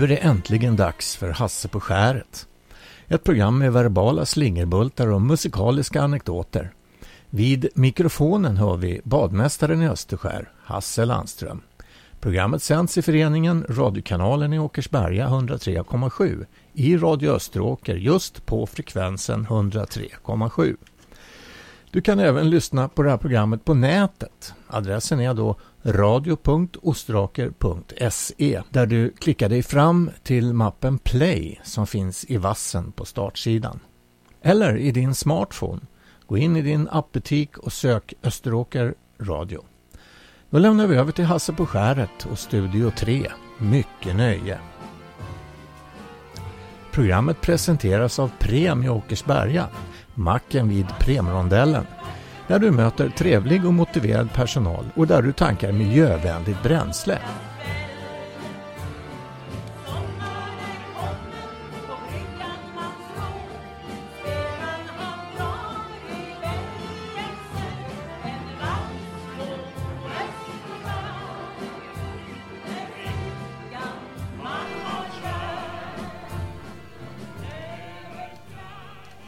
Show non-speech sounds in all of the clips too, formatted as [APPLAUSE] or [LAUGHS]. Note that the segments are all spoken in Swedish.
Nu är det äntligen dags för Hasse på skäret. Ett program med verbala slingerbultar och musikaliska anekdoter. Vid mikrofonen hör vi badmästaren i Österskär, Hasse Landström. Programmet sänds i föreningen Radiokanalen i Åkersberga 103,7 i Radio Österåker just på frekvensen 103,7. Du kan även lyssna på det här programmet på nätet. Adressen är då radio.ostraker.se där du klickar dig fram till mappen Play som finns i vassen på startsidan. Eller i din smartphone. Gå in i din appbutik och sök Österåker Radio. Då lämnar vi över till Hasse på skäret och Studio 3. Mycket nöje! Programmet presenteras av Prem i Åkersberga, macken vid Premrondellen där du möter trevlig och motiverad personal och där du tankar miljövänligt bränsle.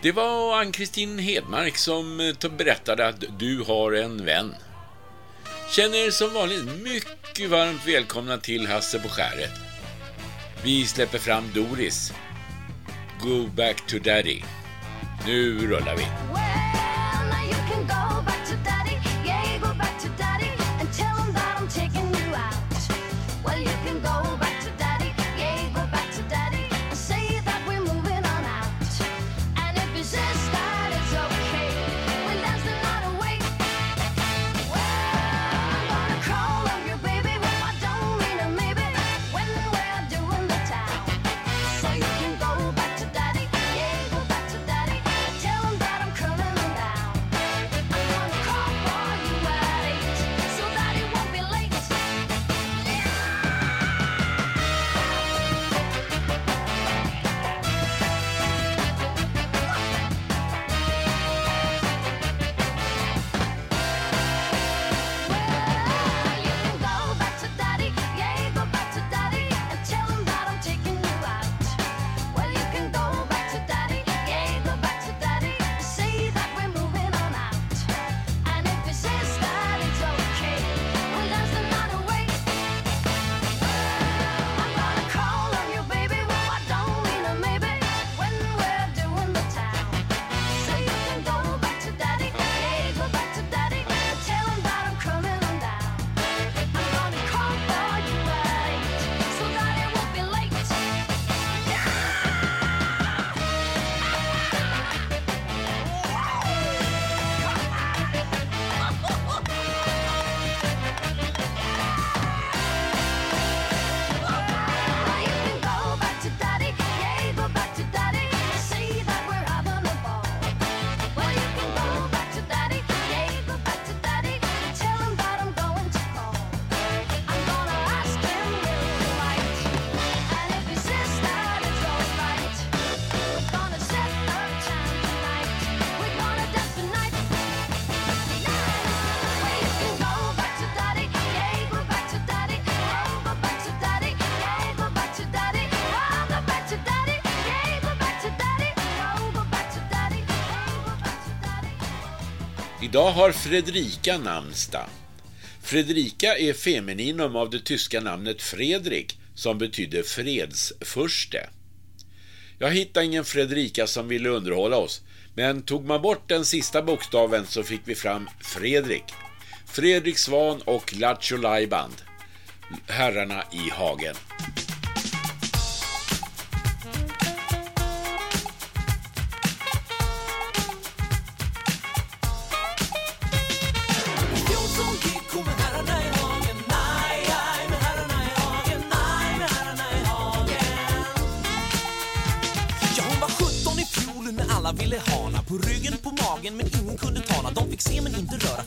Det var Ann-Kristin Hedmark som eh, berättade att du har en vän. Känner er som vanligt mycket varmt välkomna till Hasse på skäret. Vi släpper fram Doris. Go back to daddy. Nu rullar vi. Idag har Fredrika namnsdag. Fredrika är femininum av det tyska namnet Fredrik som betyder fredsförste. Jag hittade ingen Fredrika som ville underhålla oss, men tog man bort den sista bokstaven så fick vi fram Fredrik. Fredrik Svan och Lattjo Lajband. Herrarna i hagen.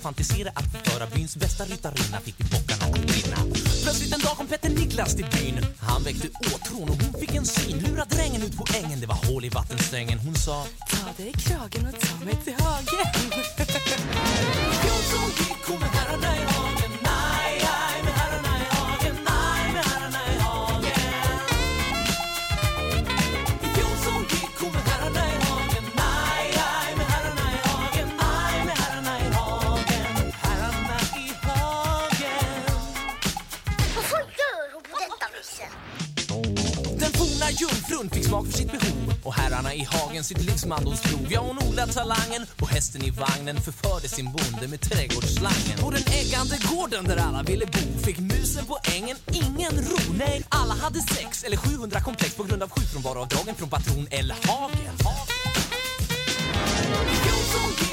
Fantisera att förföra byns bästa ryttarinna fick vi bockarna att brinna. Plötsligt en dag kom Petter Niklas till byn. Han väckte åtrån och hon fick en syn. Lurade drängen ut på ängen, det var hål i vattensträngen. Hon sa Ta dig i kragen och ta mig till hagen. [LAUGHS] Jonsson gick, kommer herrarna i hagen. Forna fick smak för sitt behov och herrarna i hagen sitt livs. Ja, hon odlade talangen och hästen i vagnen förförde sin bonde med trädgårdsslangen. På den äggande gården där alla ville bo fick musen på ängen ingen ro. Nej, alla hade sex eller 700 komplex på grund av sjukfrånvaroavdragen från patron eller hagen. Jonsson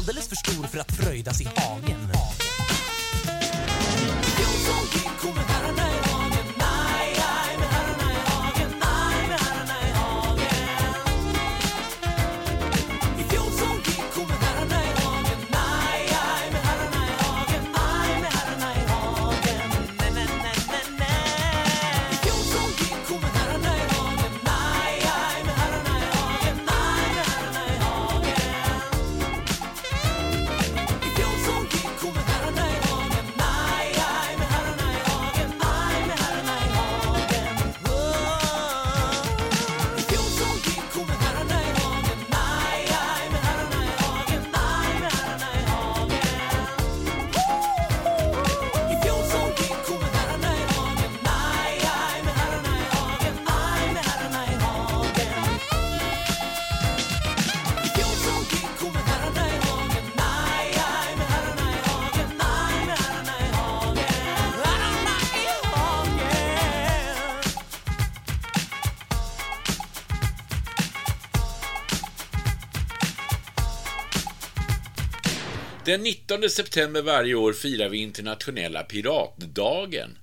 alldeles för stor för att fröjdas i hagen Den 19 september varje år firar vi internationella piratdagen,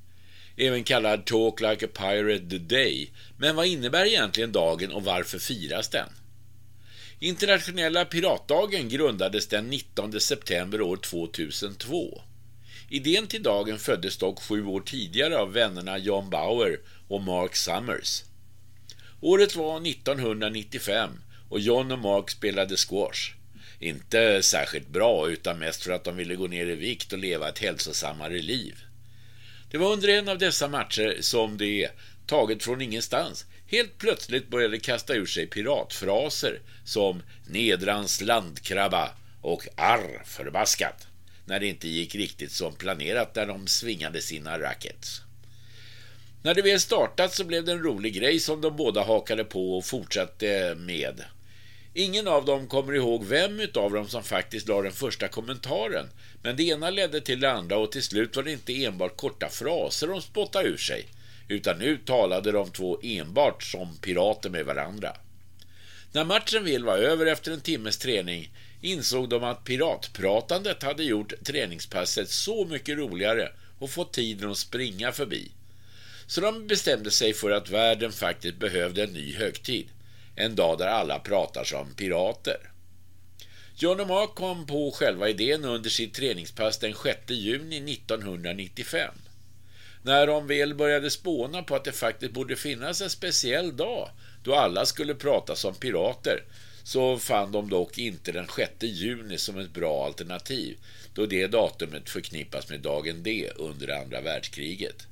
även kallad Talk Like a Pirate Day. Men vad innebär egentligen dagen och varför firas den? Internationella piratdagen grundades den 19 september år 2002. Idén till dagen föddes dock sju år tidigare av vännerna John Bauer och Mark Summers. Året var 1995 och John och Mark spelade squash. Inte särskilt bra, utan mest för att de ville gå ner i vikt och leva ett hälsosammare liv. Det var under en av dessa matcher som det, taget från ingenstans, helt plötsligt började kasta ur sig piratfraser som nedrans landkrabba och arr förbaskat när det inte gick riktigt som planerat när de svingade sina rackets. När det väl startat så blev det en rolig grej som de båda hakade på och fortsatte med. Ingen av dem kommer ihåg vem utav dem som faktiskt la den första kommentaren, men det ena ledde till det andra och till slut var det inte enbart korta fraser de spottade ur sig, utan nu talade de två enbart som pirater med varandra. När matchen väl var över efter en timmes träning insåg de att piratpratandet hade gjort träningspasset så mycket roligare och fått tiden att springa förbi. Så de bestämde sig för att världen faktiskt behövde en ny högtid. En dag där alla pratar som pirater. John och Mark kom på själva idén under sitt träningspass den 6 juni 1995. När de väl började spåna på att det faktiskt borde finnas en speciell dag då alla skulle prata som pirater så fann de dock inte den 6 juni som ett bra alternativ då det datumet förknippas med dagen D under andra världskriget.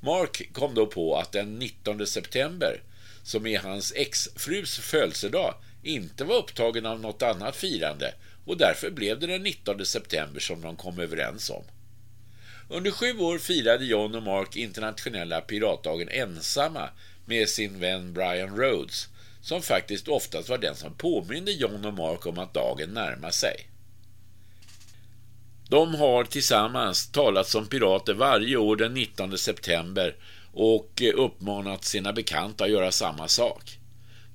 Mark kom då på att den 19 september som är hans exfrus födelsedag, inte var upptagen av något annat firande och därför blev det den 19 september som de kom överens om. Under sju år firade John och Mark internationella piratdagen ensamma med sin vän Brian Rhodes, som faktiskt oftast var den som påminde John och Mark om att dagen närmar sig. De har tillsammans talat som pirater varje år den 19 september och uppmanat sina bekanta att göra samma sak.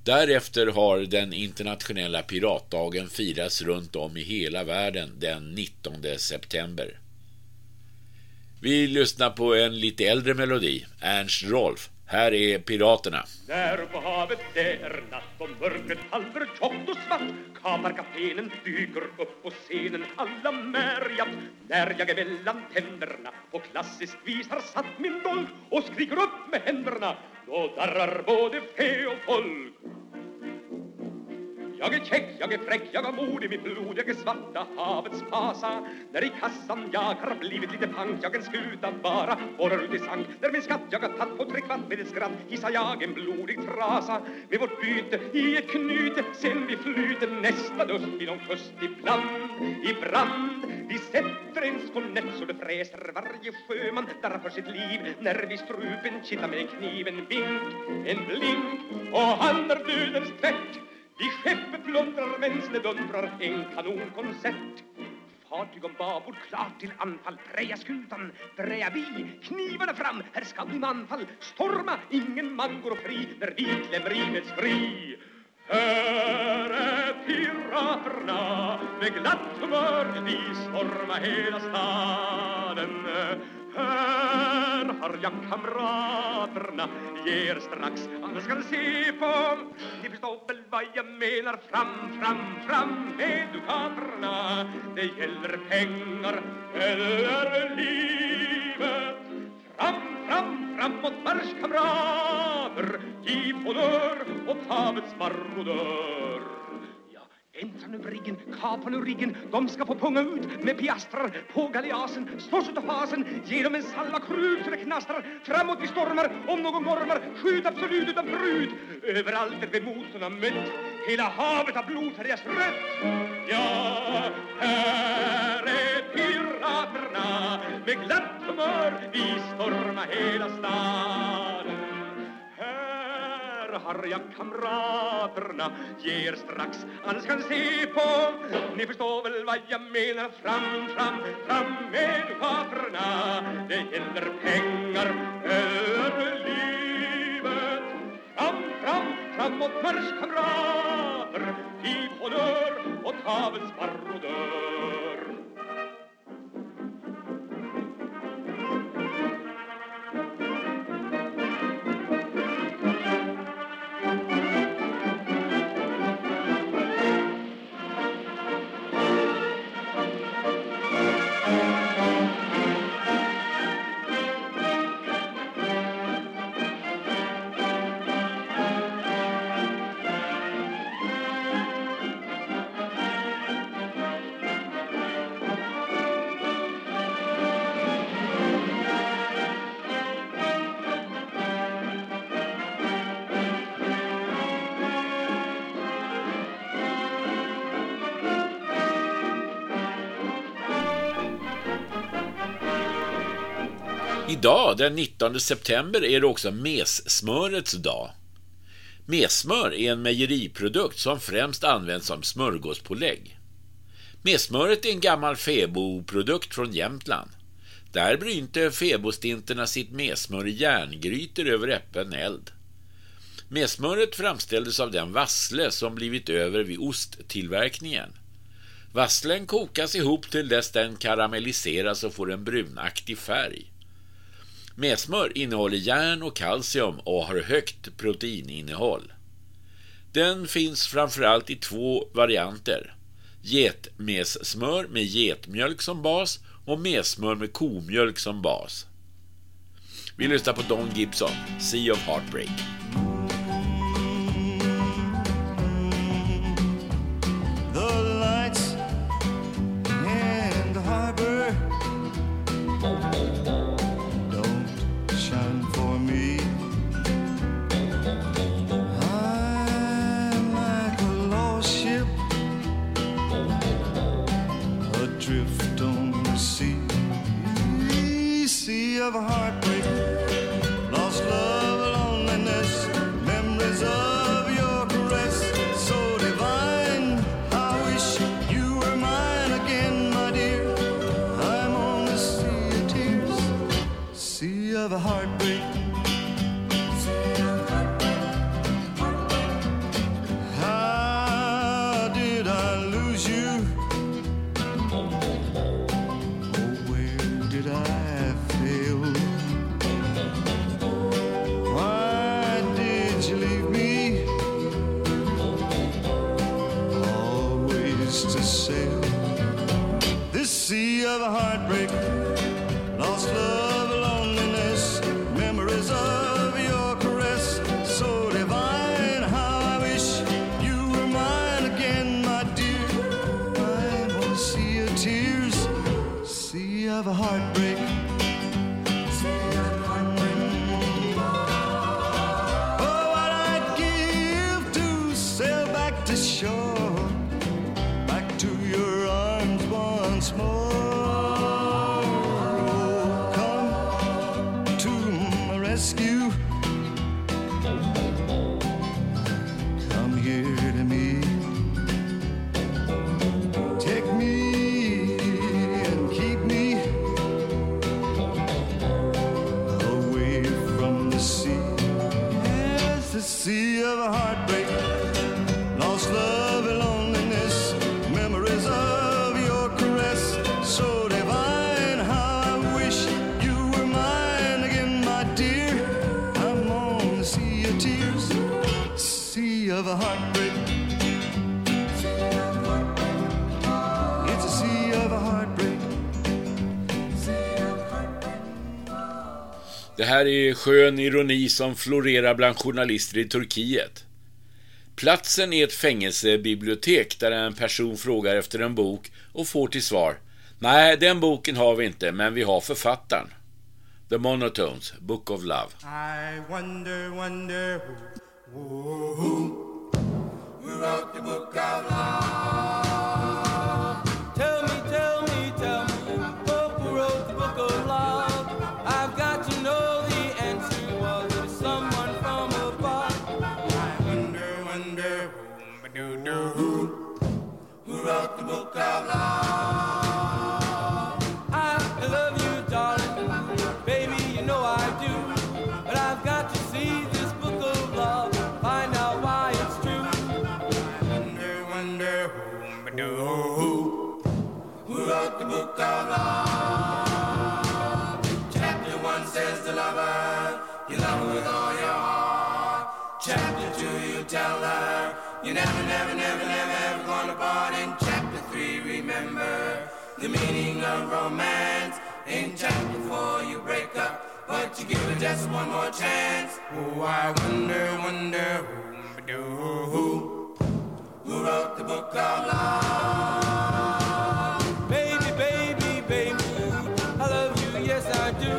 Därefter har den internationella piratdagen firats runt om i hela världen den 19 september. Vi lyssnar på en lite äldre melodi, Ernst Rolf. Här är Piraterna. Där på havet det är natt och mörkret faller tjockt och svart Kaparkaptenen dyker upp på scenen alla märja. När jag emellan tänderna på klassiskt vis har satt min dolk och skriker upp med händerna Då darrar både fe och folk jag är käck, jag är fräck, jag har mod i mitt blod Jag är svarta havets fasa. När i kassan jag har blivit lite pank Jag en skuta bara borrar ut i sank. När min skatt jag har tagit på tre kvart med ett skratt Hissar jag en blodig trasa. Med vårt byte i ett knyte Sen vi flyter nästa dust vid någon kust ibland I brand. Vi sätter en skonett så det fräser Varje sjöman darrar för sitt liv. När vi strupen kittar med en kniv En vink, en blink Och han är dödens tvärt i skeppet plundrar mens dundrar en kanonkonsert Fartyg om babord, klart till anfall. Dreja skutan, dreja vi. Knivarna fram, här ska bli manfall. Storma, ingen man går fri när vi klämmer i med skri. Här är piraterna med glatt humör Vi storma hela staden här har jag kamraterna Ger strax, alla ska se på Ni förstår väl vad jag menar. Fram, fram, fram med dukaterna. Det gäller pengar eller livet. Fram, fram, framåt marsch kamrater Giv honnör åt havets marodör Äntra nu riggen, kapa nu riggen De ska få punga ut med piastrar på galeasen Slåss utav fasen, ge dem en salva krut så det knastrar Framåt vi stormar, om någon gormar Skjut absolut utan prut Överallt är vi motstånd mött Hela havet av blod färgas rött. Ja, här är piraterna Med glatt humör vi storma hela staden har jag kamraterna Ger strax, Annars kan se på. Ni förstår väl vad jag menar? Fram, fram, fram med dukaterna Det gäller pengar eller livet. Fram, fram, framåt marsch kamrater. I honnör åt havets barodör Idag, den 19 september, är det också messmörets dag. Messmör är en mejeriprodukt som främst används som smörgåspålägg. Messmöret är en gammal fäbodprodukt från Jämtland. Där brynte fäbodstinterna sitt messmör i järngrytor över öppen eld. Messmöret framställdes av den vassle som blivit över vid osttillverkningen. Vasslen kokas ihop till dess den karamelliseras och får en brunaktig färg. Messmör innehåller järn och kalcium och har högt proteininnehåll. Den finns framförallt i två varianter. Getmessmör med getmjölk som bas och messmör med komjölk som bas. Vi lyssnar på Don Gibson, Sea of Heartbreak. Of heartbreak, of heartbreak, lost här är skön ironi som florerar bland journalister i Turkiet. Platsen är ett fängelsebibliotek där en person frågar efter en bok och får till svar Nej, den boken har vi inte, men vi har författaren. The Monotones, Book of Love. I wonder, wonder who, who, who, wrote the book of love? Who, who, who wrote the book of love? Chapter one says the lover, you love her with all your heart. Chapter two, you tell her, you never, never, never, never, ever gonna part. In chapter three, remember the meaning of romance. In chapter four, you break up, but you give her just one more chance. Oh, I wonder, wonder who, who wrote the book of love? Baby, baby, baby, I love you, yes I do.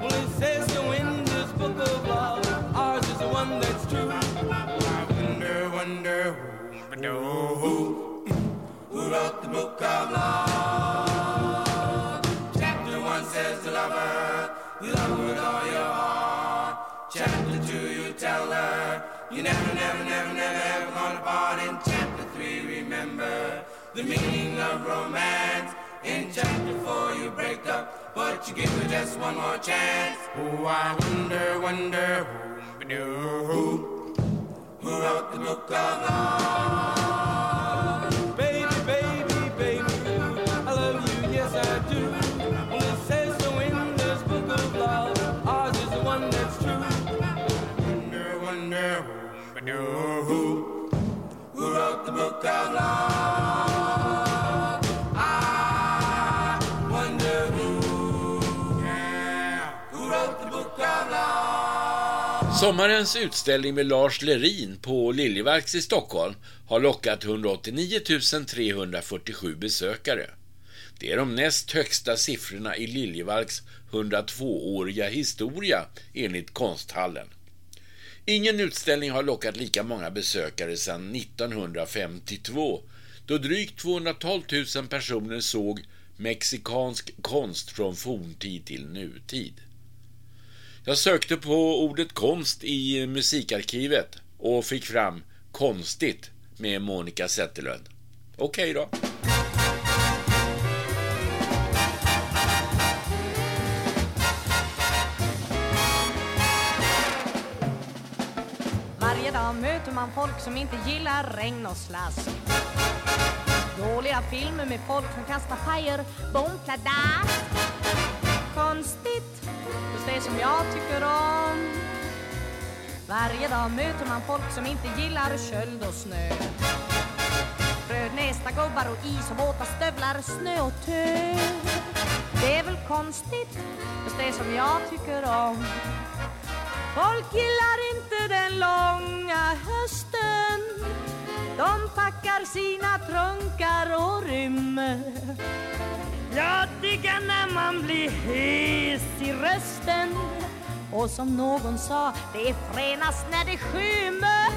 Well, it says so in this book of love, ours is the one that's true. I wonder, wonder who, who, who wrote the book of love? The meaning of romance. In chapter four, you break up, but you give her just one more chance. Oh, I wonder, wonder who, who, who wrote the book of love? Sommarens utställning med Lars Lerin på Liljevalchs i Stockholm har lockat 189 347 besökare. Det är de näst högsta siffrorna i Liljevalchs 102-åriga historia enligt konsthallen. Ingen utställning har lockat lika många besökare sedan 1952 då drygt 212 000 personer såg mexikansk konst från forntid till nutid. Jag sökte på ordet konst i musikarkivet och fick fram konstigt med Monica Zetterlund. Okej då. Varje dag möter man folk som inte gillar regn och slask. Dåliga filmer med folk som kastar pajer, bompladask. Konstigt, just det som jag tycker om. Varje dag möter man folk som inte gillar köld och snö. Rödnästa gubbar och is och våta stövlar, snö och tö. Det är väl konstigt, just det som jag tycker om. Folk gillar inte den långa hösten De packar sina trunkar och rymmer jag diggar när man blir hes i rösten. Och som någon sa, det är fränast när det skymmer.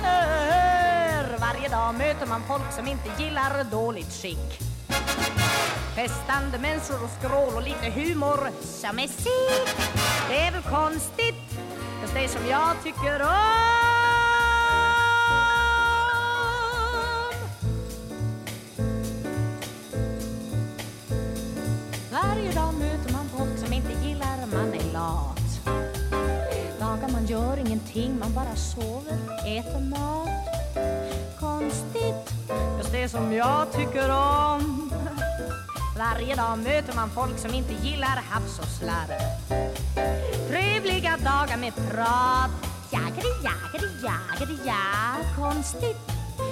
Varje dag möter man folk som inte gillar dåligt skick. Festande människor och skrål och lite humor som är sick Det är väl konstigt för det som jag tycker om. Varje dag möter man folk som inte gillar man är lat. Dagar man gör ingenting, man bara sover, äter mat. Konstigt, just det som jag tycker om. Varje dag möter man folk som inte gillar havs och slarv Trevliga dagar med prat. Jagri, jagri, jagri, ja. Konstigt,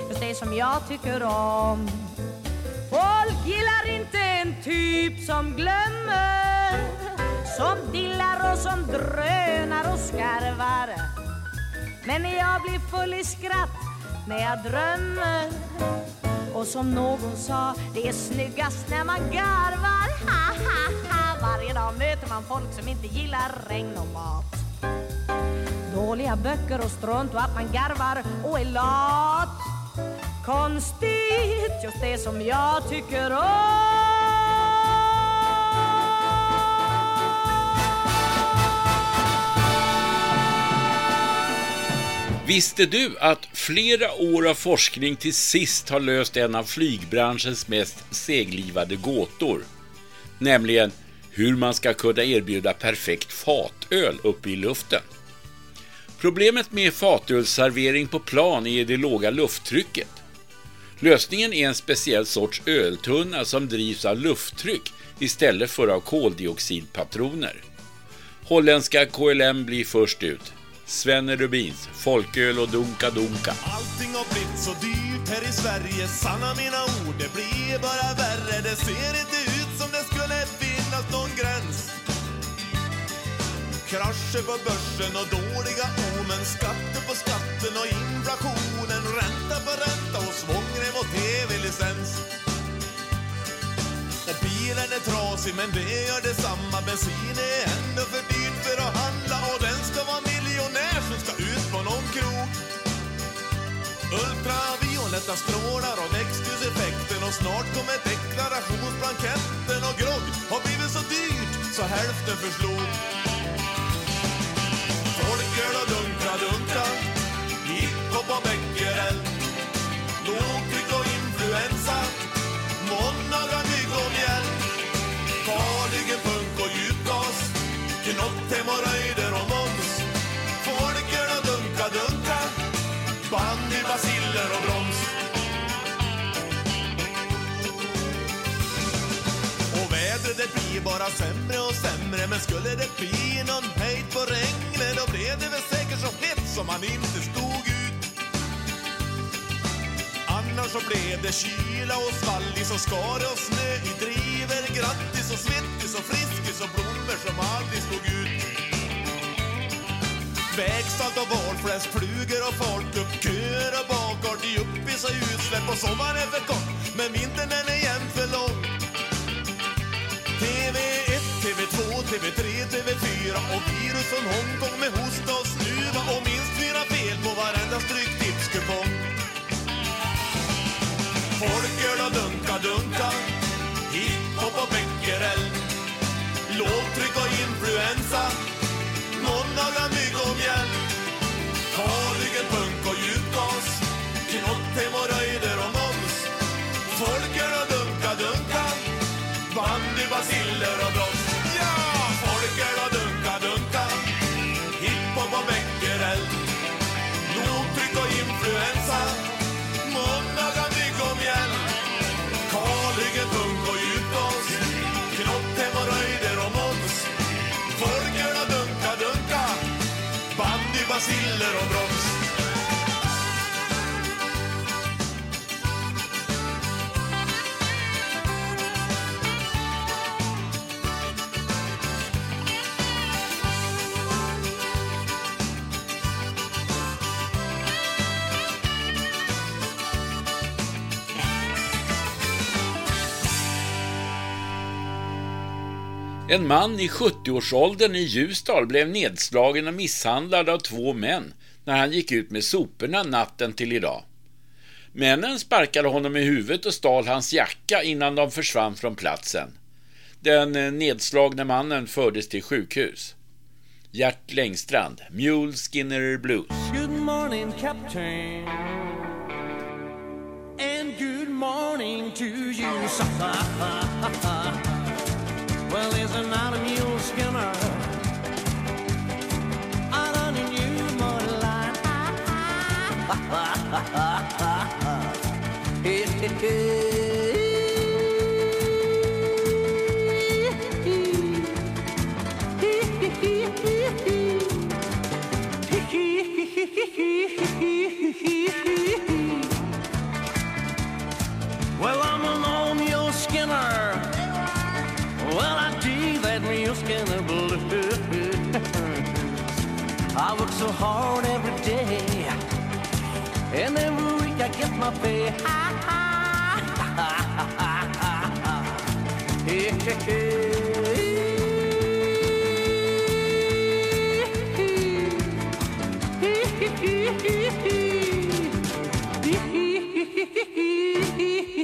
just det som jag tycker om. Folk gillar inte en typ som glömmer som dillar och som drönar och skarvar. Men jag blir full i skratt när jag drömmer. Och som någon sa, det är snyggast när man garvar. Ha, ha, ha. Varje dag möter man folk som inte gillar regn och mat. Dåliga böcker och strunt och att man garvar och är lat. Konstigt, just det som jag tycker om. Visste du att flera år av forskning till sist har löst en av flygbranschens mest seglivade gåtor? Nämligen hur man ska kunna erbjuda perfekt fatöl uppe i luften. Problemet med fatölservering på plan är det låga lufttrycket. Lösningen är en speciell sorts öltunna som drivs av lufttryck istället för av koldioxidpatroner. Holländska KLM blir först ut. Svenne Rubins, folköl och Dunka Dunka. Allting har blivit så dyrt här i Sverige Sanna mina ord, det blir bara värre Det ser inte ut som det skulle finnas någon gräns Krascher på börsen och dåliga omen Skatter på skatten och inflationen Ränta på ränta och tv-licens och bilen är trasig men det gör detsamma. Bensin är ändå för dyrt för att handla Och den ska vara miljonär som ska ut på någon krog. Ultravioletta strålar och växthuseffekten Och snart kommer deklarationsblanketten Och grogg har blivit så dyrt så hälften förslog. Folköl och Dunkra-dunka, Hiphop och becquerel ensam Måndagar, mygg och mjäll. Farligen punk och djupgas Knott, hemorrojder och moms. Folköl och dunka dunka Bandy, basiller och broms. Och vädret det blir bara sämre och sämre. Men skulle det bli någon hejd på regnet Då blev det väl säkert så hett som man inte stod ut regnar så blev det kyla och svallis och skare och snö i driver. Grattis och svettis och friskis och blommor som aldrig slog ut. Vägsalt och valfläsk, flugor och fart upp Köer och bakart i uppis och utsläpp Och sommaren är för kort, men vintern den är jämt för lång. TV1, TV2, TV3, TV4 och virus från Hongkong med hosta och snuva. Och minst fyra fel på varenda stryktipskupong. Folköl och dunka dunka. Hiphop och becquerel. Lågtryck och influensa. Måndagar, mygg och mjäll. Farligen punk och djupgas. Knott, röjder och moms. Folköl och dunka dunka. Bandy, basiller och broms. Bandy, basiller och broms En man i 70-årsåldern i Ljusdal blev nedslagen och misshandlad av två män när han gick ut med soporna natten till idag. Männen sparkade honom i huvudet och stal hans jacka innan de försvann från platsen. Den eh, nedslagne mannen fördes till sjukhus. Gert Längstrand, Mule Skinner Blues. Good morning, Captain. And good morning to you. [LAUGHS] well, isn't a mule skinner? I done a new. [LAUGHS] Well, I'm an old mule skinner. Well, I do that mule muleskin blues. [LAUGHS] I work so hard every day, and every week I get my pay. Ha, ha, ha, ha, ha, ha. Hey, hey, hey. Hey,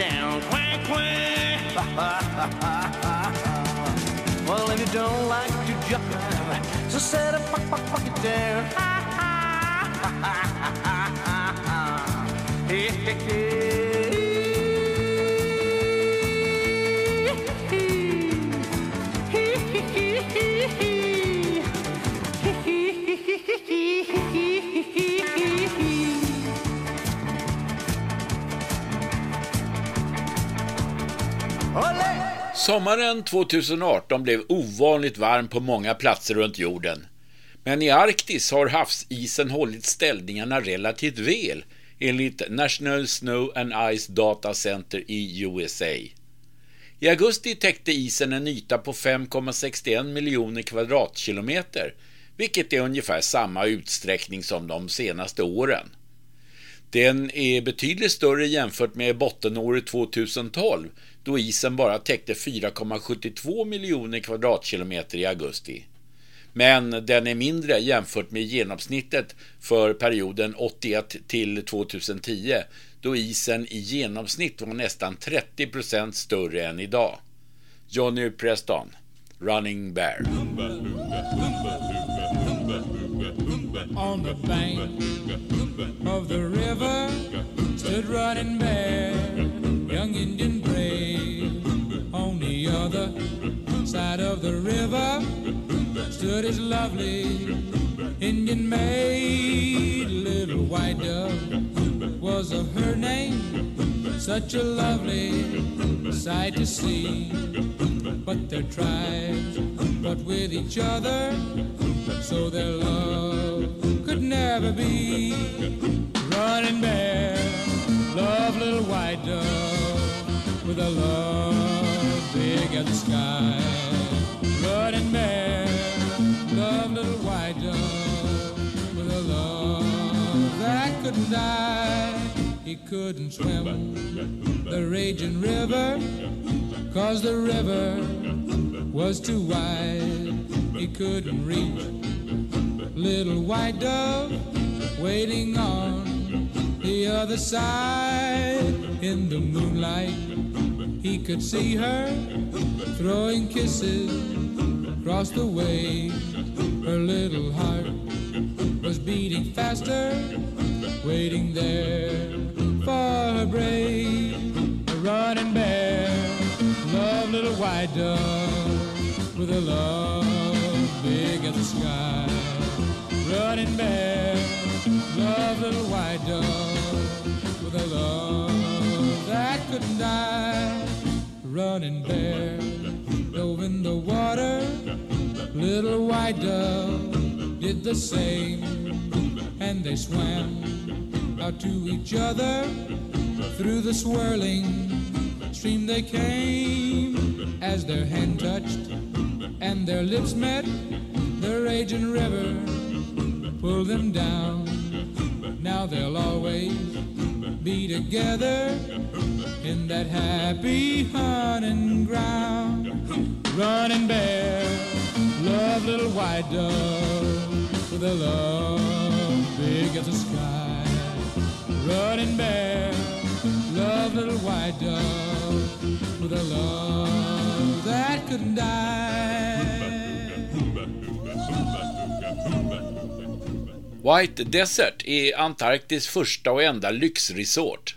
down, quack, quack. [LAUGHS] well, if you don't like to jive, so set a buck, buck, bucket down. [LAUGHS] Hey, hey, Sommaren 2018 blev ovanligt varm på många platser runt jorden. Men i Arktis har havsisen hållit ställningarna relativt väl enligt National Snow and Ice Data Center i USA. I augusti täckte isen en yta på 5,61 miljoner kvadratkilometer, vilket är ungefär samma utsträckning som de senaste åren. Den är betydligt större jämfört med bottenåret 2012 då isen bara täckte 4,72 miljoner kvadratkilometer i augusti. Men den är mindre jämfört med genomsnittet för perioden 81 till 2010 då isen i genomsnitt var nästan 30 procent större än idag. Johnny Preston, Running Bear. On the bank of the river stood running bear, young Indian side of the river stood his lovely Indian maid, little white dove was of her name. Such a lovely sight to see. But their tribes fought with each other, so their love could never be. Running bear, love little white dove with a love big as the sky. Running bear, love little white dove with a love that couldn't die. He couldn't swim the raging river, cause the river was too wide. He couldn't reach little white dove waiting on the other side. In the moonlight, he could see her throwing kisses across the way. Her little heart was beating faster, waiting there for her brave. A running bear, love little white dove with a love big as the sky. Running bear, love little white dove with a love that couldn't die. Running bear, dove in the water, little white dove did the same, and they swam out to each other. Through the swirling stream they came. As their hand touched and their lips met the raging river pulled them down. Now they'll always be together in that happy hunting ground. Running bear love little white dove with a love big as the sky. Running bear love little white dove with a love that couldn't die White Desert är Antarktis första och enda lyxresort.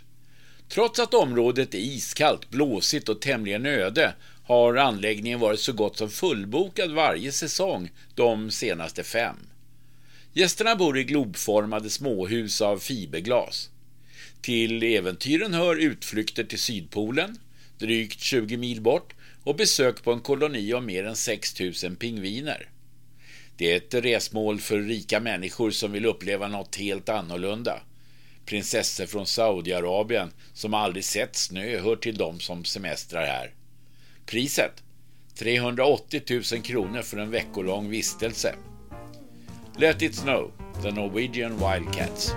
Trots att området är iskallt, blåsigt och tämligen öde har anläggningen varit så gott som fullbokad varje säsong de senaste fem. Gästerna bor i globformade småhus av fiberglas. Till äventyren hör utflykter till Sydpolen, drygt 20 mil bort, och besök på en koloni av mer än 6 000 pingviner. Det är ett resmål för rika människor som vill uppleva något helt annorlunda. Prinsessor från Saudiarabien som aldrig sett snö hör till dem som semestrar här. Priset? 380 000 kronor för en veckolång vistelse. Let it snow, the Norwegian Wildcats.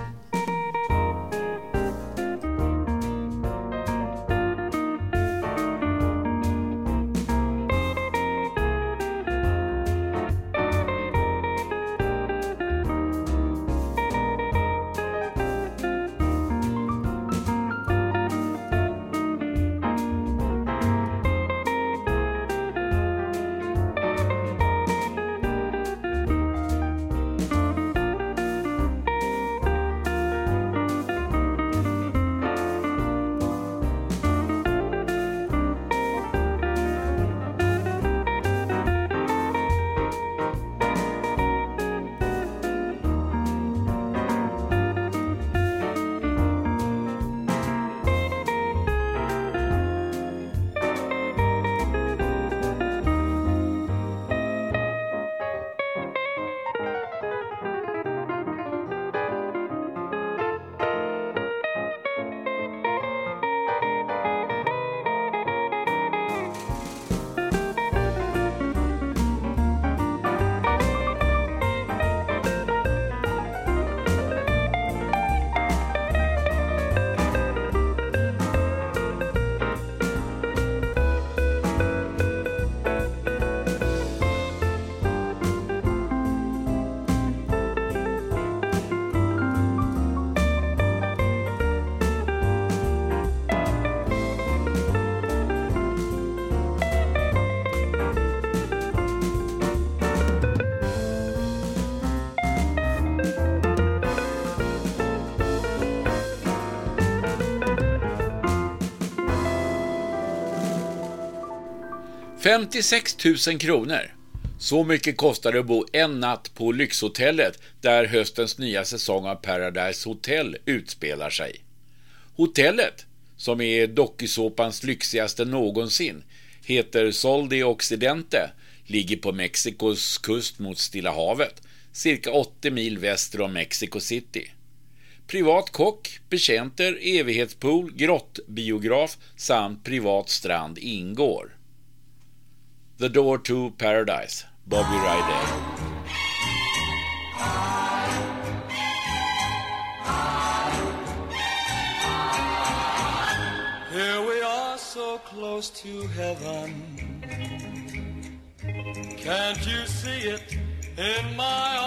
56 000 kronor. Så mycket kostar det att bo en natt på Lyxhotellet där höstens nya säsong av Paradise Hotel utspelar sig. Hotellet, som är dokusåpans lyxigaste någonsin, heter Sol de Occidente, ligger på Mexikos kust mot Stilla havet, cirka 80 mil väster om Mexico City. Privat kock, betjänter, evighetspool, grottbiograf samt privat strand ingår. The Door to Paradise, Bobby Rydell. Here we are so close to heaven. Can't you see it in my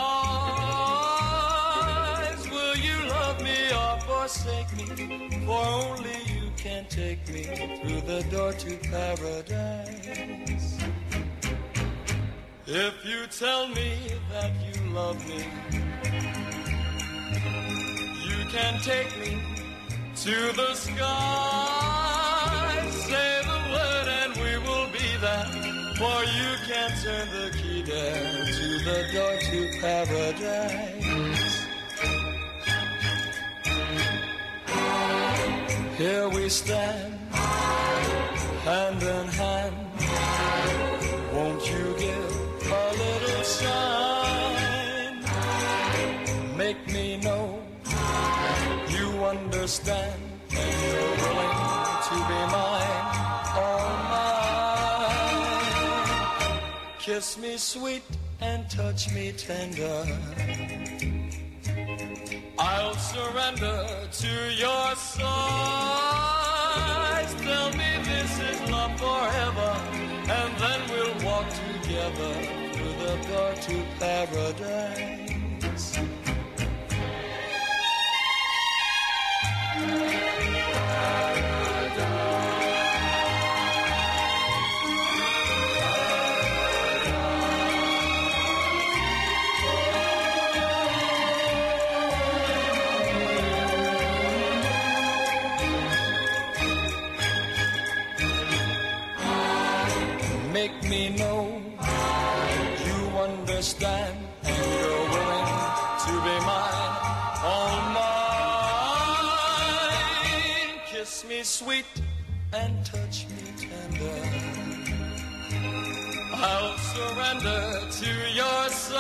eyes? Will you love me or forsake me? For only you can take me through the door to paradise. If you tell me that you love me, you can take me to the sky. Say the word and we will be there. For you can turn the key there to the door to paradise. Here we stand, hand in hand. Won't you give sign? Make me know you understand and you're willing to be mine, all mine. Kiss me sweet and touch me tender. I'll surrender to your size. Tell me this is love forever, to paradise. Sweet and touch me tender. I'll surrender to your size.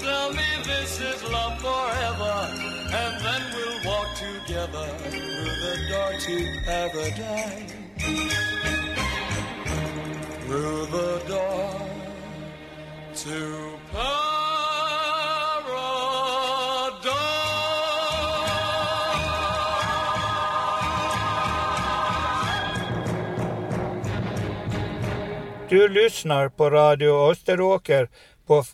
Tell me this is love forever, and then we'll walk together through the door to paradise. Through the door to Du lyssnar på Radio Österåker på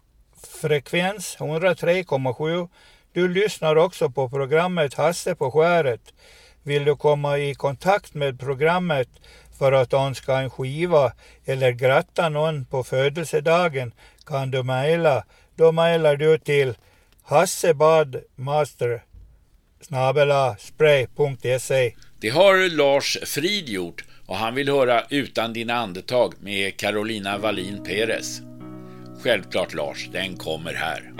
frekvens 103,7. Du lyssnar också på programmet Hasse på skäret. Vill du komma i kontakt med programmet för att önska en skiva eller gratta någon på födelsedagen kan du mejla. Då mejlar du till hassebadmaster spray.se. Det har Lars Frid gjort och han vill höra Utan dina andetag med Carolina Wallin Perez. Självklart Lars, den kommer här.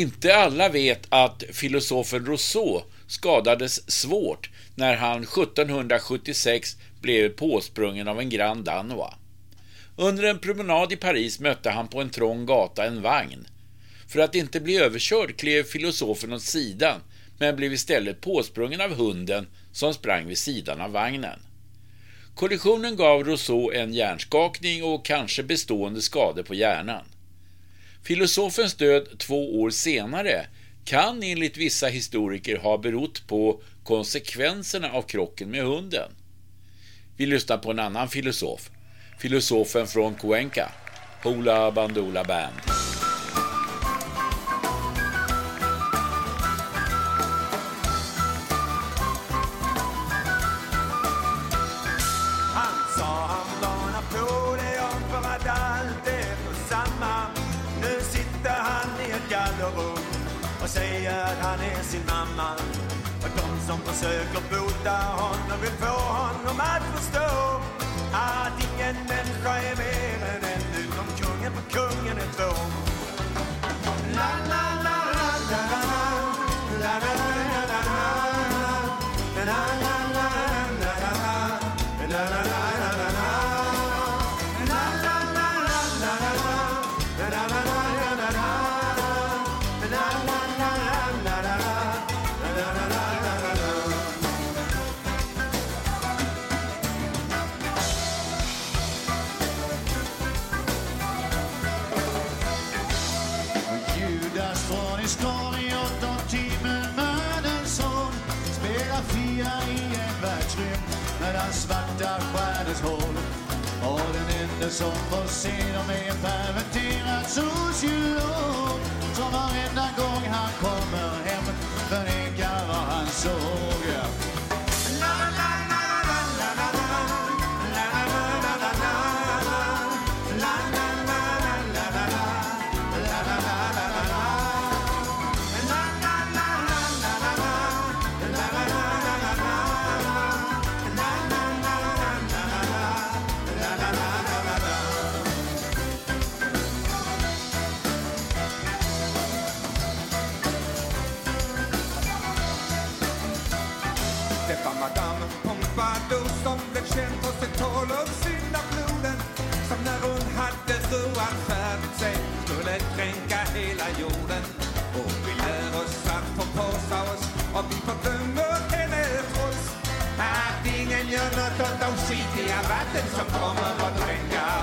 Inte alla vet att filosofen Rousseau skadades svårt när han 1776 blev påsprungen av en Grand Danois. Under en promenad i Paris mötte han på en trång gata en vagn. För att inte bli överkörd klev filosofen åt sidan men blev istället påsprungen av hunden som sprang vid sidan av vagnen. Kollisionen gav Rousseau en hjärnskakning och kanske bestående skador på hjärnan. Filosofens död två år senare kan enligt vissa historiker ha berott på konsekvenserna av krocken med hunden. Vi lyssnar på en annan filosof, filosofen från Cuenca, Hoola Bandoola Band. Som försöker bota honom vill få honom att förstå Att ingen människa är mer än som får se dem är en perverterad sociolog som varenda gång han kommer hem förnekar vad han såg. Som känt oss ett tal om syndafloden Som när hon hade roanfärdigt sig skulle kränka hela jorden. Och vi lär oss att förpåsa oss och vi fördömer henne trots Att ingen gör något åt de skitiga vatten som kommer att dränka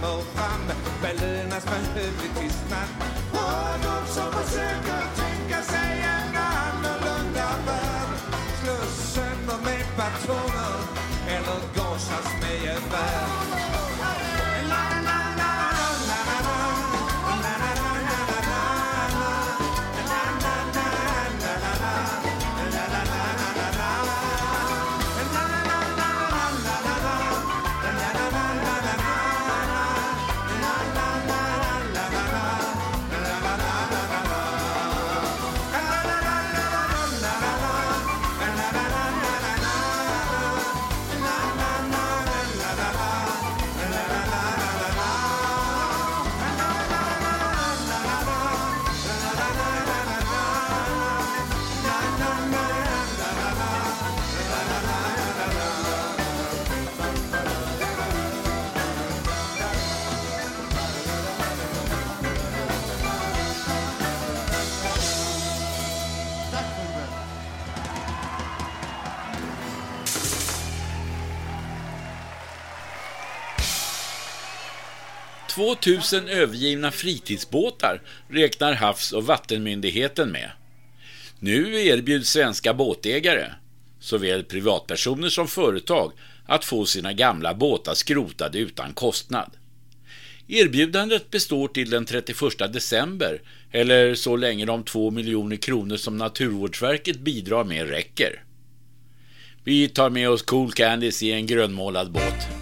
tänker fram. Belönas med hövlig tystnad Och de som försöker tänka sig en annorlunda värld. Slås sönder med batonger eller gasas med gevär. 2000 övergivna fritidsbåtar räknar Havs och vattenmyndigheten med. Nu erbjuds svenska båtägare, såväl privatpersoner som företag, att få sina gamla båtar skrotade utan kostnad. Erbjudandet består till den 31 december eller så länge de 2 miljoner kronor som Naturvårdsverket bidrar med räcker. Vi tar med oss Cool Candies i en grönmålad båt.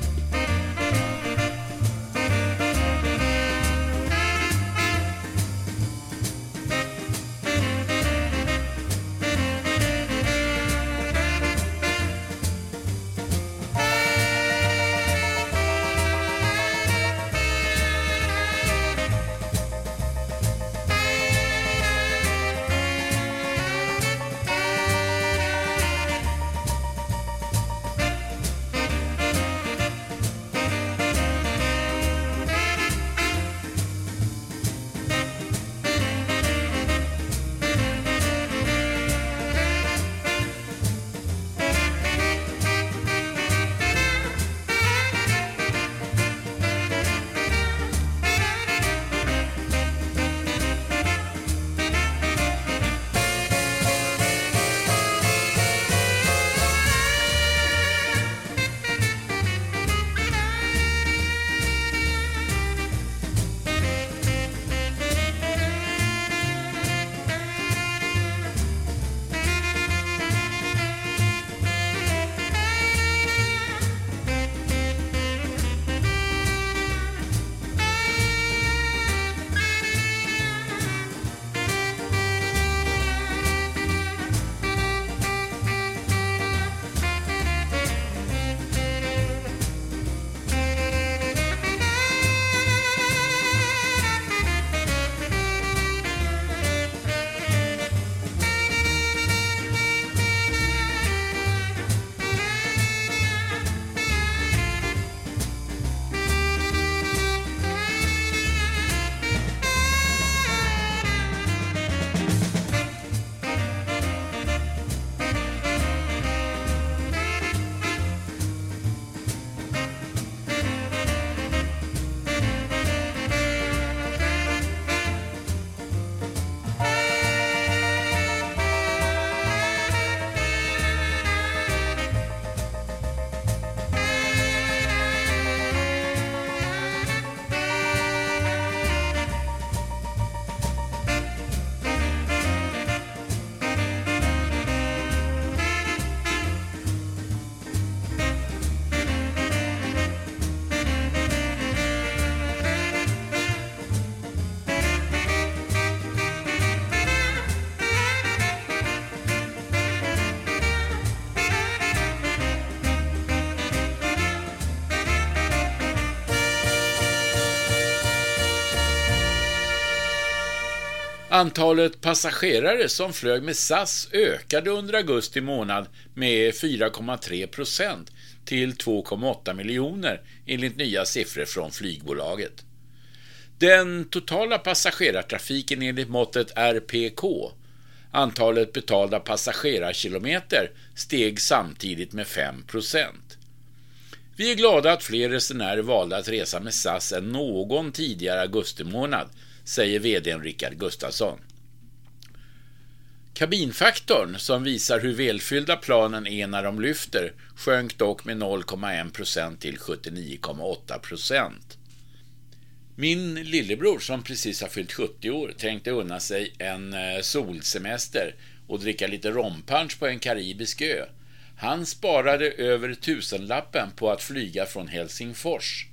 Antalet passagerare som flög med SAS ökade under augusti månad med 4,3 procent till 2,8 miljoner enligt nya siffror från flygbolaget. Den totala passagerartrafiken enligt måttet RPK, antalet betalda passagerarkilometer, steg samtidigt med 5 procent. Vi är glada att fler resenärer valde att resa med SAS än någon tidigare augusti månad säger vdn Rickard Gustafsson. Kabinfaktorn, som visar hur välfyllda planen är när de lyfter, sjönk dock med 0,1% till 79,8% Min lillebror, som precis har fyllt 70 år, tänkte unna sig en eh, solsemester och dricka lite rompunch på en karibisk ö. Han sparade över tusenlappen på att flyga från Helsingfors.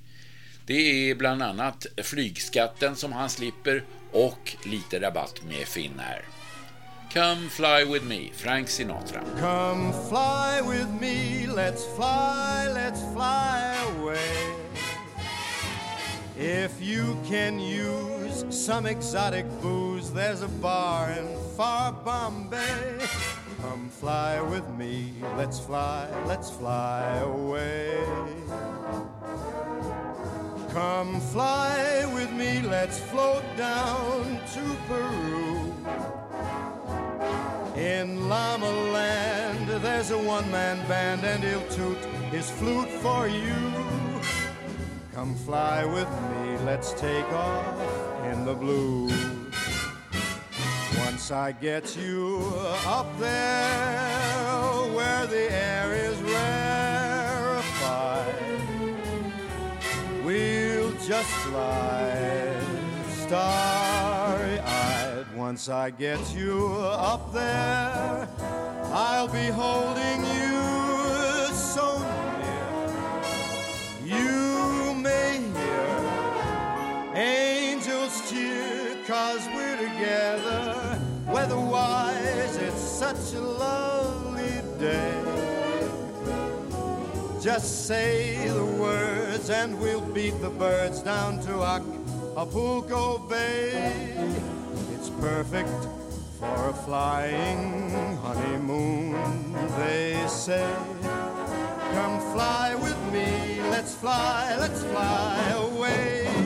Det är bland annat flygskatten som han slipper och lite rabatt med Finnair. Come fly with me, Frank Sinatra. Come fly with me, let's fly, let's fly away. If you can use some exotic booze, there's a bar in far Bombay. Come fly with me, let's fly, let's fly away. Come fly with me, let's float down to Peru. In Llama Land, there's a one man band, and he'll toot his flute for you. Come fly with me, let's take off in the blue. Once I get you up there where the air is just fly starry eyed. Once I get you up there, I'll be holding you so near. You may hear angels cheer, cause we're together. Weatherwise, it's such a lovely day. Just say the words and we'll beat the birds down to Acapulco Bay. It's perfect for a flying honeymoon, they say. Come fly with me, let's fly, let's fly away.